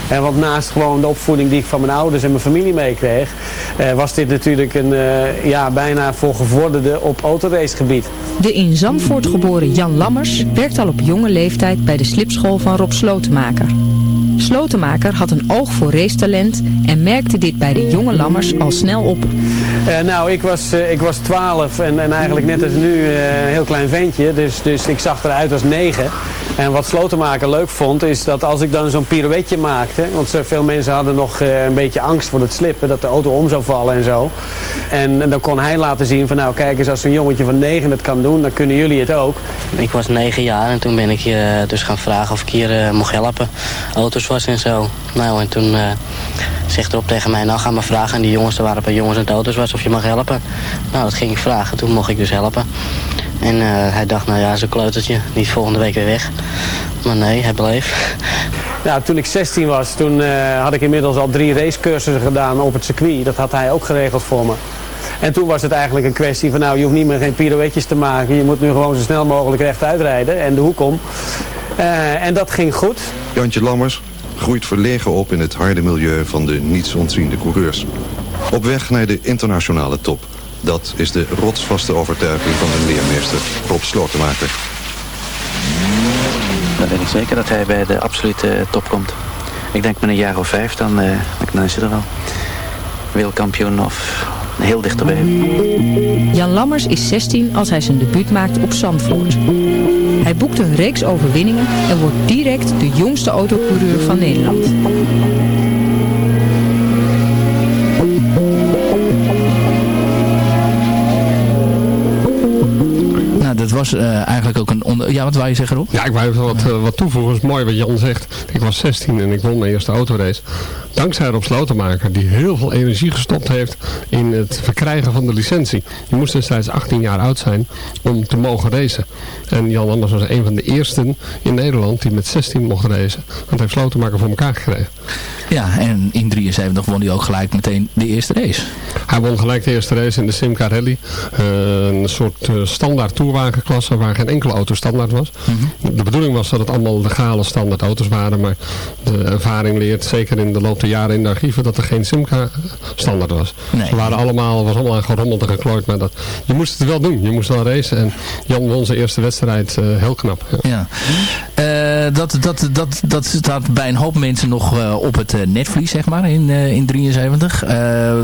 En want naast gewoon de opvoeding die ik van mijn ouders en mijn familie meekreeg, eh, was dit natuurlijk een eh, ja, bijna voor gevorderde op autoracegebied. De in Zandvoort geboren Jan Lammers werkt al op jonge leeftijd bij de slipschool van Rob Slotenmaker. Slotenmaker had een oog voor racetalent en merkte dit bij de jonge Lammers al snel op. Eh, nou, ik was, eh, ik was 12 en, en eigenlijk net als nu eh, een heel klein ventje. Dus, dus ik zag eruit als 9. En wat Slotenmaker leuk vond, is dat als ik dan zo'n pirouetje maakte. Want veel mensen hadden nog een beetje angst voor het slippen, dat de auto om zou vallen en zo. En, dan kon hij laten zien van nou kijk eens, als zo'n jongetje van 9 het kan doen, dan kunnen jullie het ook. Ik was negen jaar en toen ben ik dus gaan vragen of ik hier mocht helpen. Auto's was en zo. Nou, en toen zegt Rob tegen mij, nou ga maar vragen. En die jongens, er waren een jongens en auto's was of je mag helpen. Nou, dat ging ik vragen. Toen mocht ik dus helpen. En eh, hij dacht, nou ja, zo'n kleutertje, niet volgende week weer weg. Maar nee, hij bleef. Ja, toen ik 16 was, toen eh, had ik inmiddels al drie racecursussen gedaan op het circuit. Dat had hij ook geregeld voor me. En toen was het eigenlijk een kwestie van nou, je hoeft niet meer geen pirouetjes te maken. Je moet nu gewoon zo snel mogelijk rechtuit rijden en de hoek om. Eh, en dat ging goed. Jantje Lammers groeit verlegen op in het harde milieu van de niets ontziende coureurs. Op weg naar de internationale top. Dat is de rotsvaste overtuiging van een leermeester, Rob Slotenmaker. Dan weet ik zeker dat hij bij de absolute top komt. Ik denk met een jaar of vijf, dan, eh, dan is hij er wel. Wereldkampioen of heel dichterbij. Jan Lammers is 16 als hij zijn debuut maakt op Zandvoort. Hij boekt een reeks overwinningen en wordt direct de jongste autocoureur van Nederland. Was eh, eigenlijk ook een... Onder... Ja, wat wou je zeggen Rob? Ja, ik wou even wat, eh, wat toevoegen. Het is mooi wat Jan zegt. Ik was 16 en ik won mijn eerste autorace. Dankzij Rob Slotenmaker, die heel veel energie gestopt heeft in het verkrijgen van de licentie. Je moest destijds 18 jaar oud zijn om te mogen racen. En Jan Anders was een van de eersten in Nederland die met 16 mocht racen. Dat heeft Slotenmaker voor elkaar gekregen. Ja, en in 73 won hij ook gelijk meteen de eerste race. Hij won gelijk de eerste race in de Simca Rally. Eh, een soort standaard toerwagenklasse waar geen enkele auto standaard was. De bedoeling was dat het allemaal legale standaard auto's waren. Maar de ervaring leert, zeker in de loop der jaren in de archieven, dat er geen Simca standaard was. Nee. Ze waren allemaal, was allemaal gerommeld en geklooid. Maar dat, je moest het wel doen. Je moest wel racen. En Jan won zijn eerste wedstrijd eh, heel knap. Ja. Eh, dat, dat, dat, dat staat bij een hoop mensen nog eh, op het netvlies, zeg maar, in, in 73. Eh,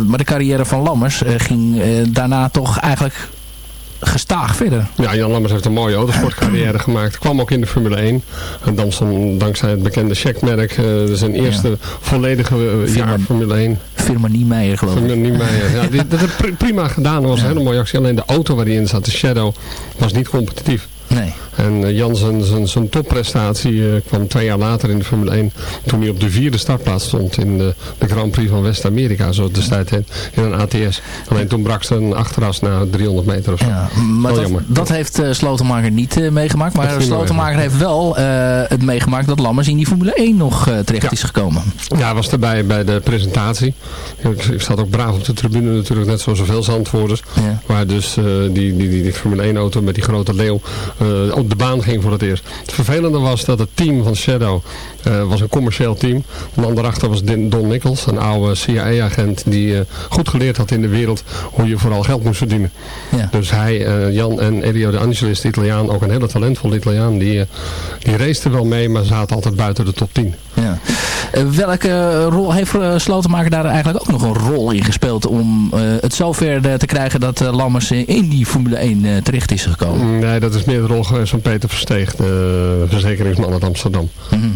maar de carrière van Lammers ging daarna toch eigenlijk gestaag verder. Ja, Jan Lammers heeft een mooie autosportcarrière (clears throat) gemaakt. Kwam ook in de Formule 1. En dan dankzij het bekende checkmerk eh, zijn eerste volledige eh, jaar Formule 1. Firma Niemeyer geloof ik. Firma Niemeyer. Ja, die, dat heeft pri- prima gedaan. Dat was een hele mooie actie. Alleen de auto waar hij in zat, de Shadow, was niet competitief. Nee. En eh, Jan zijn, zijn, zijn topprestatie eh, kwam twee jaar later in de Formule 1. Toen hij op de vierde startplaats stond in de, de Grand Prix van West-Amerika. Zo destijds in, in een ATS. Alleen toen brak ze een achteras na 300 meter of zo. Ja, maar dat, dat heeft eh, Slotenmaker niet eh, meegemaakt. Maar Slotenmaker heeft wel eh, het meegemaakt dat Lammers in die Formule 1 nog eh, terecht is gekomen. Ja, hij was erbij bij de presentatie. Ik, ik zat ook braaf op de tribune natuurlijk, net zoals zoveel zandvoerders. Waar dus eh, die, die, die, die Formule 1 auto met die grote leeuw eh, op de baan ging voor het eerst. Het vervelende was dat het team van Shadow eh, was een commercieel team. De man daarachter was Don Nichols, een oude CIA-agent die eh, goed geleerd had in de wereld hoe je vooral geld moest verdienen. Ja. Dus hij, eh, Jan en Elio de Angelis, de Italiaan, ook een hele talentvolle Italiaan, die, die raceten wel mee, maar zaten altijd buiten de top 10. Ja. Welke rol heeft Slotenmaker daar eigenlijk ook nog een rol in gespeeld om het zover te krijgen dat Lammers in die Formule 1 eh, terecht is gekomen? Nee, dat is meer de rol van Peter Versteeg, de verzekeringsman uit Amsterdam.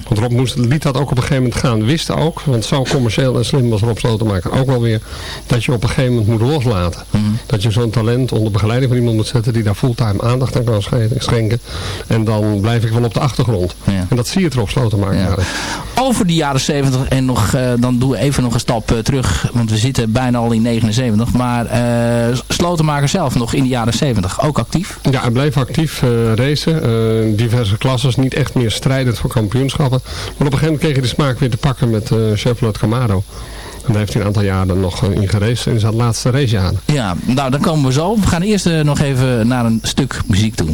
Want Rob moest, liet dat ook op een gegeven moment gaan. Wist ook, want zo commercieel en slim was Rob Slotenmaker ook wel weer, dat je op een gegeven moment moet loslaten. Dat je zo'n talent onder begeleiding van iemand moet zetten die daar fulltime aandacht aan kan schen- schenken. En dan blijf ik wel op de achtergrond. En dat zie je Rob Slotenmaker. eigenlijk. Over de jaren 70 en nog, eh, dan doen we even nog een stap eh, terug, want we zitten bijna al in 79. Maar eh, Slotenmaker zelf nog in de jaren 70 ook actief. Ja, hij bleef actief racen. diverse klasses. Niet echt meer strijdend voor kampioenschappen. Maar op een gegeven moment kreeg hij de smaak weer te pakken met eh Chevrolet Camaro. En daar heeft hij een aantal jaren nog eh, in geraced. In zijn laatste racejaar. Ja, nou dan komen we zo. We gaan eerst eh, nog even naar een stuk muziek toe.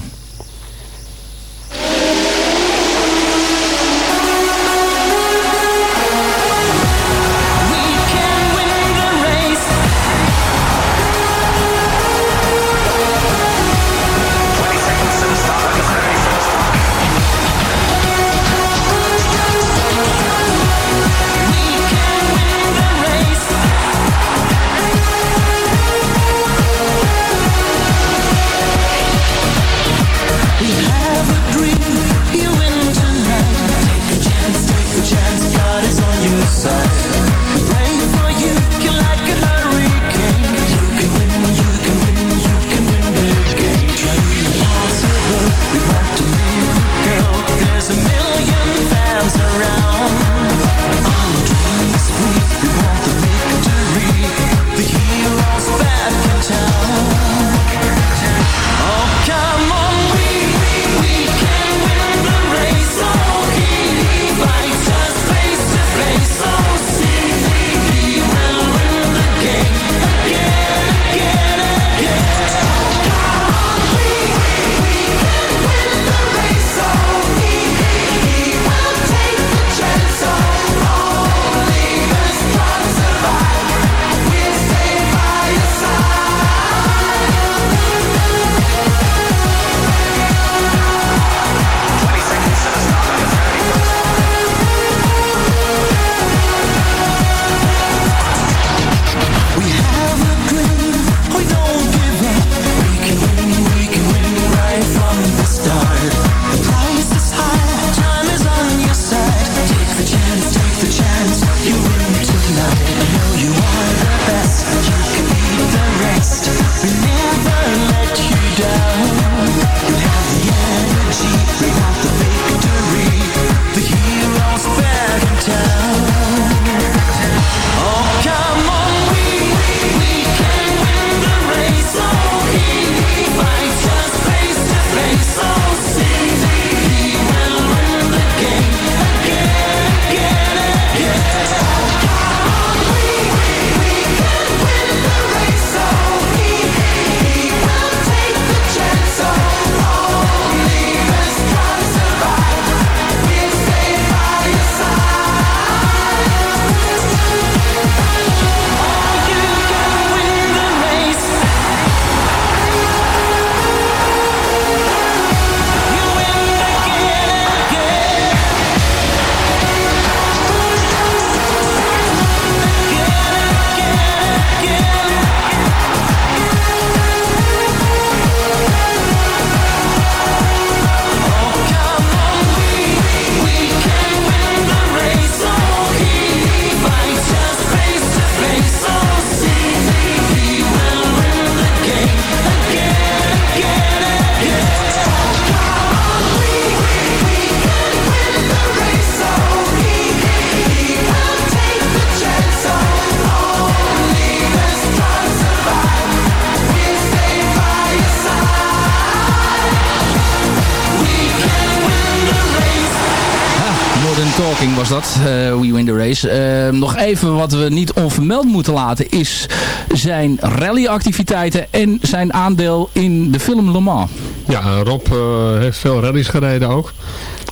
Was dat. eh, We Win the Race. Eh, nog even wat we niet onvermeld moeten laten is zijn rallyactiviteiten en zijn aandeel in de film Le Mans. Ja, Rob eh, heeft veel rallies gereden ook.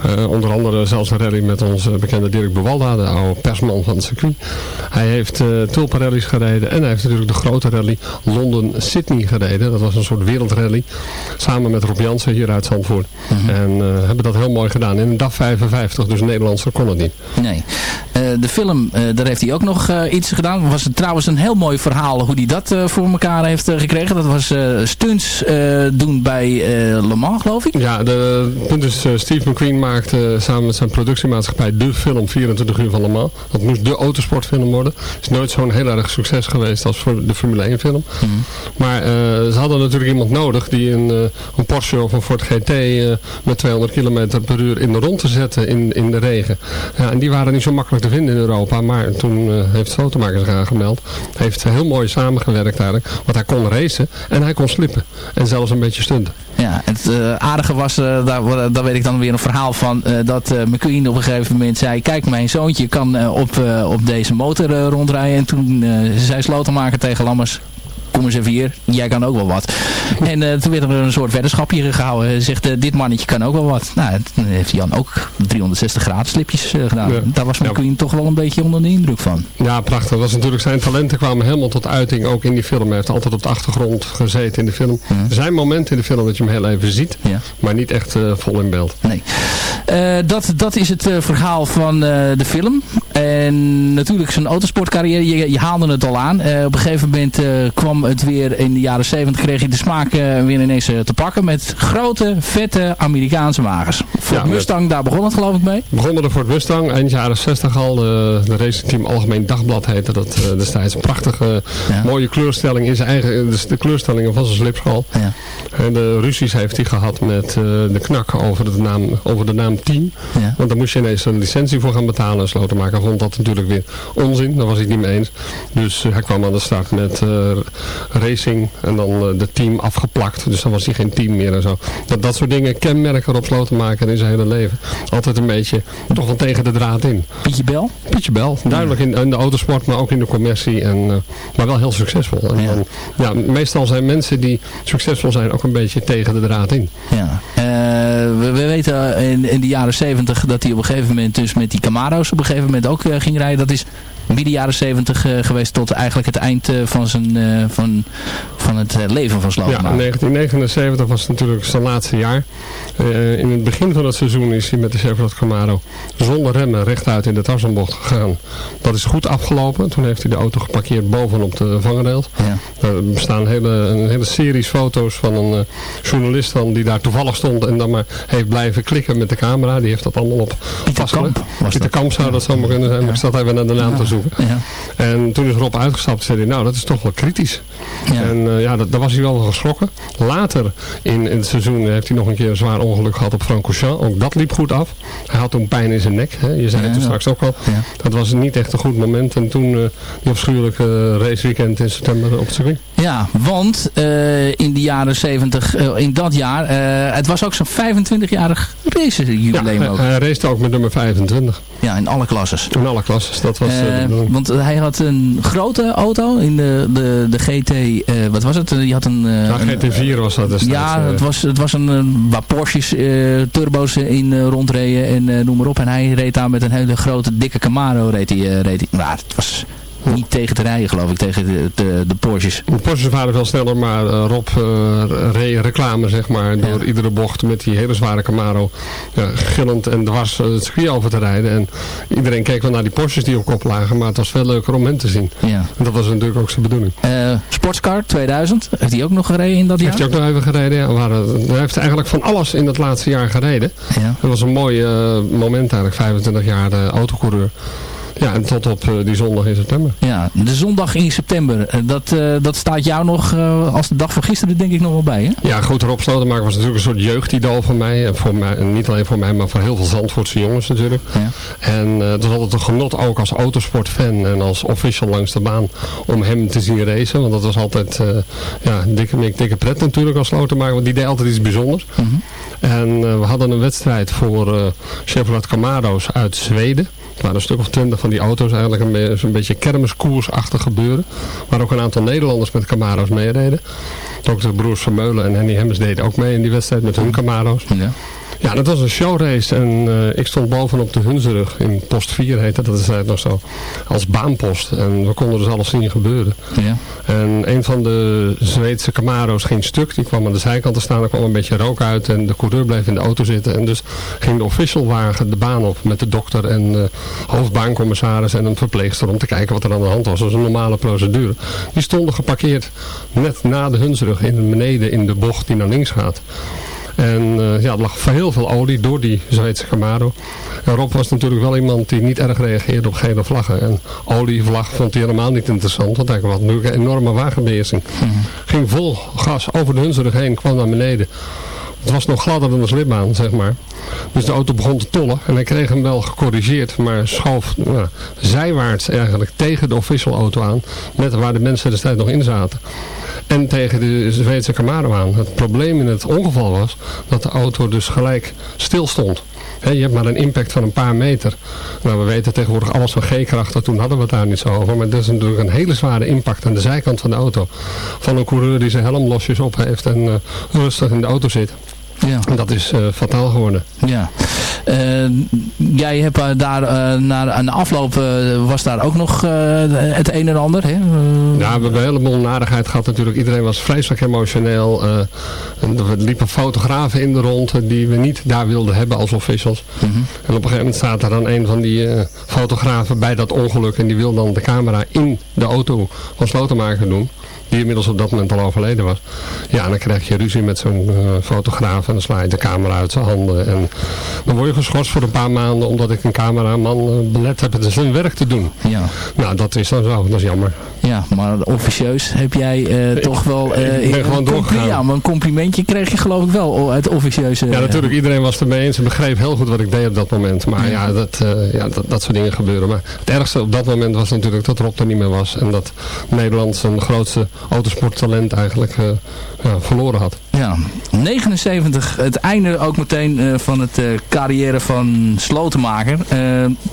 Eh, onder andere zelfs een rally met onze bekende Dirk Bewalda, de oude persman van het circuit. Hij heeft uh, tulpenrallies gereden en hij heeft natuurlijk de grote rally Londen-Sydney gereden. Dat was een soort wereldrall. Samen met Rob Jansen hier uit Zandvoort. En uh, hebben dat heel mooi gedaan. In een DAF 55, dus Nederlandse kon het niet. Nee. De film, daar heeft hij ook nog iets gedaan. Was het trouwens een heel mooi verhaal hoe hij dat voor elkaar heeft gekregen. Dat was stunts doen bij Le Mans, geloof ik. Ja, de punt is, Steve McQueen maakte samen met zijn productiemaatschappij de film 24 uur van Le Mans. Dat moest de autosportfilm worden. Het is nooit zo'n heel erg succes geweest als voor de Formule 1 film. Mm. Maar ze hadden natuurlijk iemand nodig die een, een Porsche of een Ford GT met 200 km per uur in de rond te zetten in, in de regen. Ja, en die waren niet zo makkelijk te vinden in Europa. Maar toen heeft Slotenmaker zich aangemeld. Heeft heel mooi samengewerkt eigenlijk. Want hij kon racen en hij kon slippen. En zelfs een beetje stunten. Ja, het uh, aardige was, uh, daar, daar weet ik dan weer een verhaal van, uh, dat McQueen op een gegeven moment zei, kijk mijn zoontje kan op, op deze motor rondrijden. En toen zei Slotenmaker tegen Lammers, kom eens even hier, jij kan ook wel wat. (laughs) en uh, toen werd er een soort weddenschapje gehouden. Hij zegt, uh, dit mannetje kan ook wel wat. Nou, toen heeft Jan ook 360 graden slipjes uh, gedaan. Ja. Daar was McQueen ja. toch wel een beetje onder de indruk van. Ja, prachtig. Dat was natuurlijk zijn talenten kwamen helemaal tot uiting, ook in die film. Hij heeft altijd op de achtergrond gezeten in de film. Ja. Er zijn momenten in de film dat je hem heel even ziet, maar niet echt vol in beeld. Nee. dat, dat is het verhaal van de film. En natuurlijk zijn autosportcarrière, je, je haalde het al aan. op een gegeven moment kwam het weer in de jaren 70 kreeg je de smaak uh, weer ineens uh, te pakken met grote, vette Amerikaanse wagens. Ford ja, Mustang, daar begon het geloof ik mee? Begonnen de Ford Mustang, eind jaren 60 al. De, de racingteam Algemeen Dagblad heette dat uh, destijds. Een prachtige, ja. mooie kleurstelling in zijn eigen, dus de kleurstellingen van zijn slipschool. Ja. En de ruzies heeft hij gehad met de knak over de naam, over de naam Team. Want daar moest je ineens een licentie voor gaan betalen. En Slotenmaker vond dat natuurlijk weer onzin. Daar was het niet mee eens. Dus hij kwam aan de start met racing en dan uh, de team afgeplakt. Dus dan was hij geen team meer en zo. Dat, dat soort dingen kenmerken op Slotenmaker in zijn hele leven. Altijd een beetje toch wel tegen de draad in. Pietje Bel? Pietje Bel. Duidelijk in, in de autosport, maar ook in de commercie. En, uh, maar wel heel succesvol. En ja. Dan, ja, meestal zijn mensen die succesvol zijn ook een beetje tegen de draad in. Ja. Uh, we, we, weten in, in de jaren 70 dat hij op een gegeven moment dus met die Camaro's op een gegeven moment ook ging rijden. Dat is midden jaren 70 uh, geweest tot eigenlijk het eind uh, van, zijn, uh, van, van het leven van Slotenmaker. Ja, 1979 was natuurlijk zijn laatste jaar. in het begin van het seizoen is hij met de Chevrolet Camaro zonder remmen rechtuit in de Tarzanbocht gegaan. Dat is goed afgelopen. Toen heeft hij de auto geparkeerd bovenop de vangrails. Ja. Er bestaan hele, een hele series foto's van een journalist dan, die daar toevallig stond en dan maar heeft blijven klikken met de camera. Die heeft dat allemaal op vastgelegd. Pieter Kamp zou dat zomaar kunnen zijn, maar ik zat even naar de naam te zoeken. En toen is Rob uitgestapt zei hij, nou dat is toch wel kritisch. Ja. En uh, ja, dat, daar was hij wel geschrokken. Later in, in het seizoen heeft hij nog een keer een zwaar ongeluk gehad op Francorchamps. Ook dat liep goed af. Hij had toen pijn in zijn nek. Hè. Je zei het toen straks ook al. Dat was niet echt een goed moment. En toen uh, die afschuwelijke raceweekend in september op het circuit. Ja, want uh, in de jaren 70, in dat jaar, het was ook zo'n 25-jarig race jubileum ja, ook. Hij raced ook met nummer 25. Ja, in alle klasses. In alle klasses, dat was... want hij had een grote auto in de, de, de GT, uh, wat was het? Je had een, uh, ja, GT4 was dat destijds. Ja, het was, het was een, waar Porsches uh, turbo's in rondreden en noem maar op. En hij reed daar met een hele grote dikke Camaro. Reed hij, reed hij. Het was niet tegen te rijden geloof ik, tegen de, de, de Porsches. De Porsches waren veel sneller, maar uh, Rob uh, reed reclame zeg maar, door ja. iedere bocht met die hele zware Camaro ja, gillend en dwars het circuit over te rijden. En iedereen keek wel naar die Porsches die op kop lagen, maar het was veel leuker om hen te zien. Ja. En dat was natuurlijk ook zijn bedoeling. Sportscar 2000, heeft hij ook nog gereden in dat jaar? Heeft hij ook nog even gereden, ja. Waren, hij heeft eigenlijk van alles in dat laatste jaar gereden. Ja. Dat was een mooi moment eigenlijk, 25 jaar autocoureur. Ja, en tot op uh, die zondag in september. Ja, de zondag in september. Dat, uh, dat staat jou nog als de dag van gisteren denk ik nog wel bij, hè? Ja, goed, Rob Slotenmaker was natuurlijk een soort jeugdidool van mij. En, voor mij, en niet alleen voor mij, maar voor heel veel Zandvoortse jongens natuurlijk. Ja. En het was altijd een genot ook als autosportfan en als official langs de baan om hem te zien racen. Want dat was altijd ja, dikke, dikke pret natuurlijk als Slotenmaker, want die deed altijd iets bijzonders. Mm -hmm. En we hadden een wedstrijd voor Chevrolet Camaro's uit Zweden. Waren een stuk of twintig van die auto's. Eigenlijk een, zo'n beetje kermiskoersachtig gebeuren. Waar ook een aantal Nederlanders met Camaro's meereden. Ook de broers Vermeulen en Henny Hemmers deden ook mee in die wedstrijd met hun Camaro's. Ja. Ja, dat was een showrace en eh, ik stond bovenop de Hunzerug in post 4 heette dat is tijd nog zo, als baanpost. En we konden dus alles zien gebeuren. Ja. En een van de Zweedse Camaro's ging stuk, die kwam aan de zijkant te staan, er kwam een beetje rook uit en de coureur bleef in de auto zitten. En dus ging de official wagen de baan op met de dokter en eh hoofdbaancommissaris en een verpleegster om te kijken wat er aan de hand was. Dat was een normale procedure. Die stonden geparkeerd net na de Hunzerug in beneden in de bocht die naar links gaat. En eh, ja, er lag heel veel olie door die Zweedse Camaro. En Rob was natuurlijk wel iemand die niet erg reageerde op gele vlaggen. En olievlag vond hij helemaal niet interessant, want hij had natuurlijk een enorme wagenbeheersing. Ging vol gas over de Hunzerug heen, kwam naar beneden. Het was nog gladder dan een slipbaan, zeg maar. Dus de auto begon te tollen en hij kreeg hem wel gecorrigeerd, maar schoof nou, zijwaarts eigenlijk tegen de official auto aan, net waar de mensen destijds nog in zaten. En tegen de Zweedse Camaro aan. Het probleem in het ongeval was dat de auto dus gelijk stil stond. Je hebt maar een impact van een paar meter. Nou, we weten tegenwoordig alles van G-krachten. Toen hadden we het daar niet zo over. Maar dat is natuurlijk een hele zware impact aan de zijkant van de auto. Van een coureur die zijn helm losjes op heeft en eh, rustig in de auto zit. Ja. En dat is eh, fataal geworden. Ja. Eh, jij hebt eh, daar eh na aan de afloop was daar ook nog het een en ander. Hè? Ja, we hebben een heleboel narigheid gehad natuurlijk. Iedereen was vreselijk emotioneel. er liepen fotografen in de rond die we niet daar wilden hebben als officials. Mhm. En op een gegeven moment staat er dan een van die fotografen bij dat ongeluk. En die wil dan de camera in de auto van Slotenmaker doen. Die inmiddels op dat moment al overleden was. Ja, en dan krijg je ruzie met zo'n eh, fotograaf. En dan sla je de camera uit zijn handen. En dan word je geschorst voor een paar maanden. Omdat ik een cameraman eh, belet heb het zijn werk te doen. Ja. Nou, dat is dan zo. Dat is jammer. Ja, maar officieus heb jij eh, toch wel... eh, ik ben gewoon doorgegaan. Ja, maar een complimentje kreeg je geloof ik wel uit officieuze... Ja, natuurlijk. Iedereen was het ermee eens en begreep heel goed wat ik deed op dat moment. Maar ja, dat, ja dat, dat soort dingen gebeuren. Maar het ergste op dat moment was natuurlijk dat Rob er niet meer was. En dat Nederland zijn grootste autosporttalent eigenlijk eh, verloren had. Ja, 79, het einde ook meteen eh, van het eh, carrière van Slotenmaker.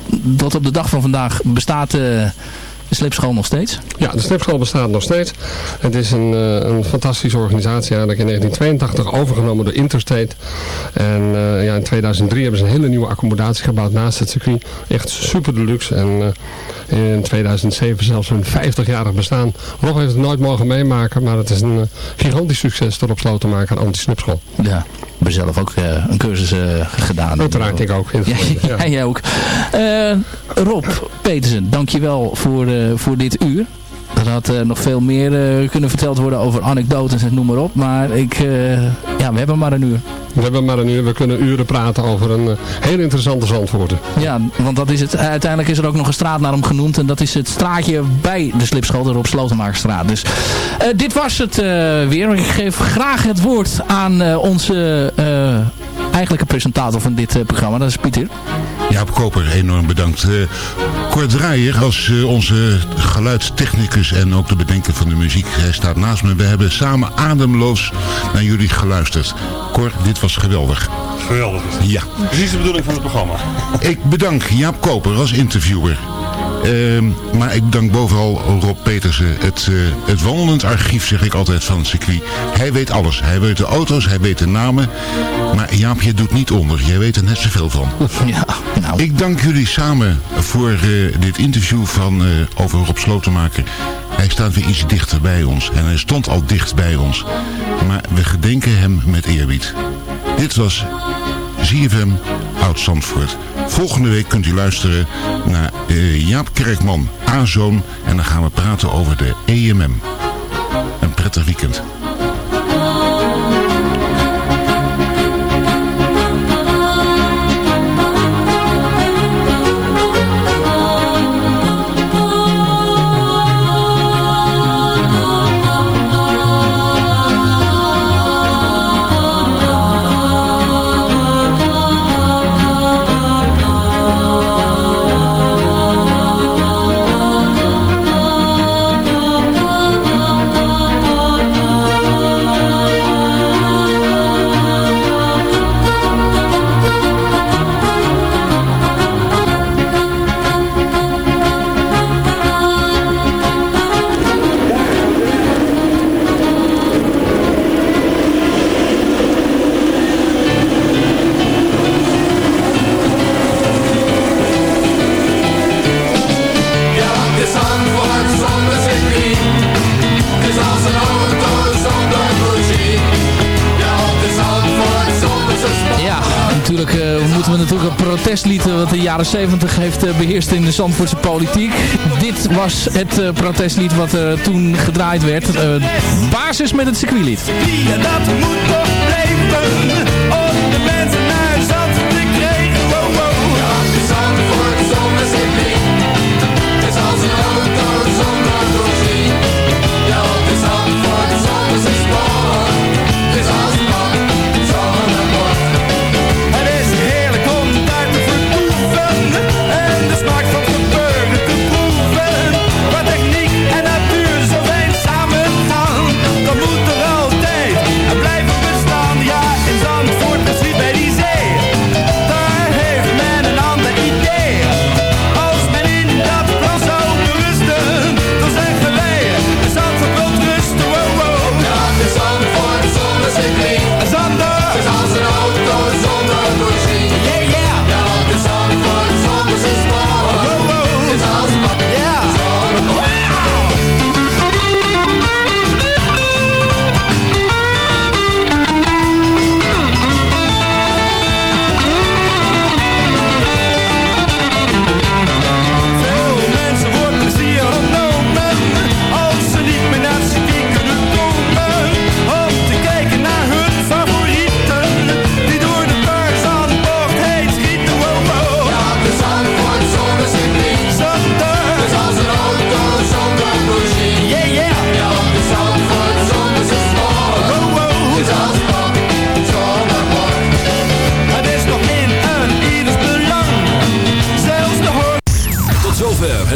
Dat op de dag van vandaag bestaat de slipschool nog steeds. Ja, de Snipschool bestaat nog steeds. Het is een, eh, een fantastische organisatie eigenlijk in 1982 overgenomen door Interstate. En eh, ja, in 2003 hebben ze een hele nieuwe accommodatie gebouwd naast het circuit. Echt super deluxe. En eh, in 2007 zelfs een 50-jarig bestaan. Rob heeft het nooit mogen meemaken, maar het is een gigantisch succes door op Slotenmaker anti-snipschool. Ja, ik heb zelf ook eh, een cursus eh, gedaan. Uiteraard, ik ook. Ja, (laughs) jij ook. Eh, Rob Petersen, dankjewel voor, voor dit uur. Er had eh, nog veel meer eh, kunnen verteld worden over anekdotes en noem maar op. Maar ik, eh, ja, we hebben maar een uur. We hebben maar een uur. We kunnen uren praten over een uh, heel interessante zandvoorten. Ja, want dat is het. Uiteindelijk is er ook nog een straat naar hem genoemd. En dat is het straatje bij de slipschool, de Rob Slotenmakerstraat. Dus uh, dit was het uh, weer. Ik geef graag het woord aan uh, onze eigenlijke presentator van dit programma. Dat is Pieter. Jaap Koper, enorm bedankt. Uh, Kort Draaier als uh, onze geluidstechnicus en ook de bedenker van de muziek. Hij staat naast me. We hebben samen ademloos naar jullie geluisterd. Cor, dit was geweldig. Geweldig. Ja. Precies de bedoeling van het programma. Ik bedank Jaap Koper als interviewer. Uh, maar ik bedank bovenal Rob Petersen. Het, uh, het wandelend archief, zeg ik altijd, van het circuit. Hij weet alles. Hij weet de auto's, hij weet de namen. Maar Jaapje doet niet onder. Jij weet er net zoveel van. (laughs) Ja, nou. Ik dank jullie samen voor uh, dit interview van, over Rob Slotenmaker. Hij staat weer iets dichter bij ons. En hij stond al dicht bij ons. Maar we gedenken hem met eerbied. Dit was ZFM Oud-Zandvoort. Volgende week kunt u luisteren naar uh, Jaap Kerkman, A-zoon. En dan gaan we praten over de EMM. Een prettig weekend. jaren 70 heeft eh, beheerst in de Zandvoortse politiek. Dit was het eh, protestlied wat eh, toen gedraaid werd. basis met het circuitlied. dat moet de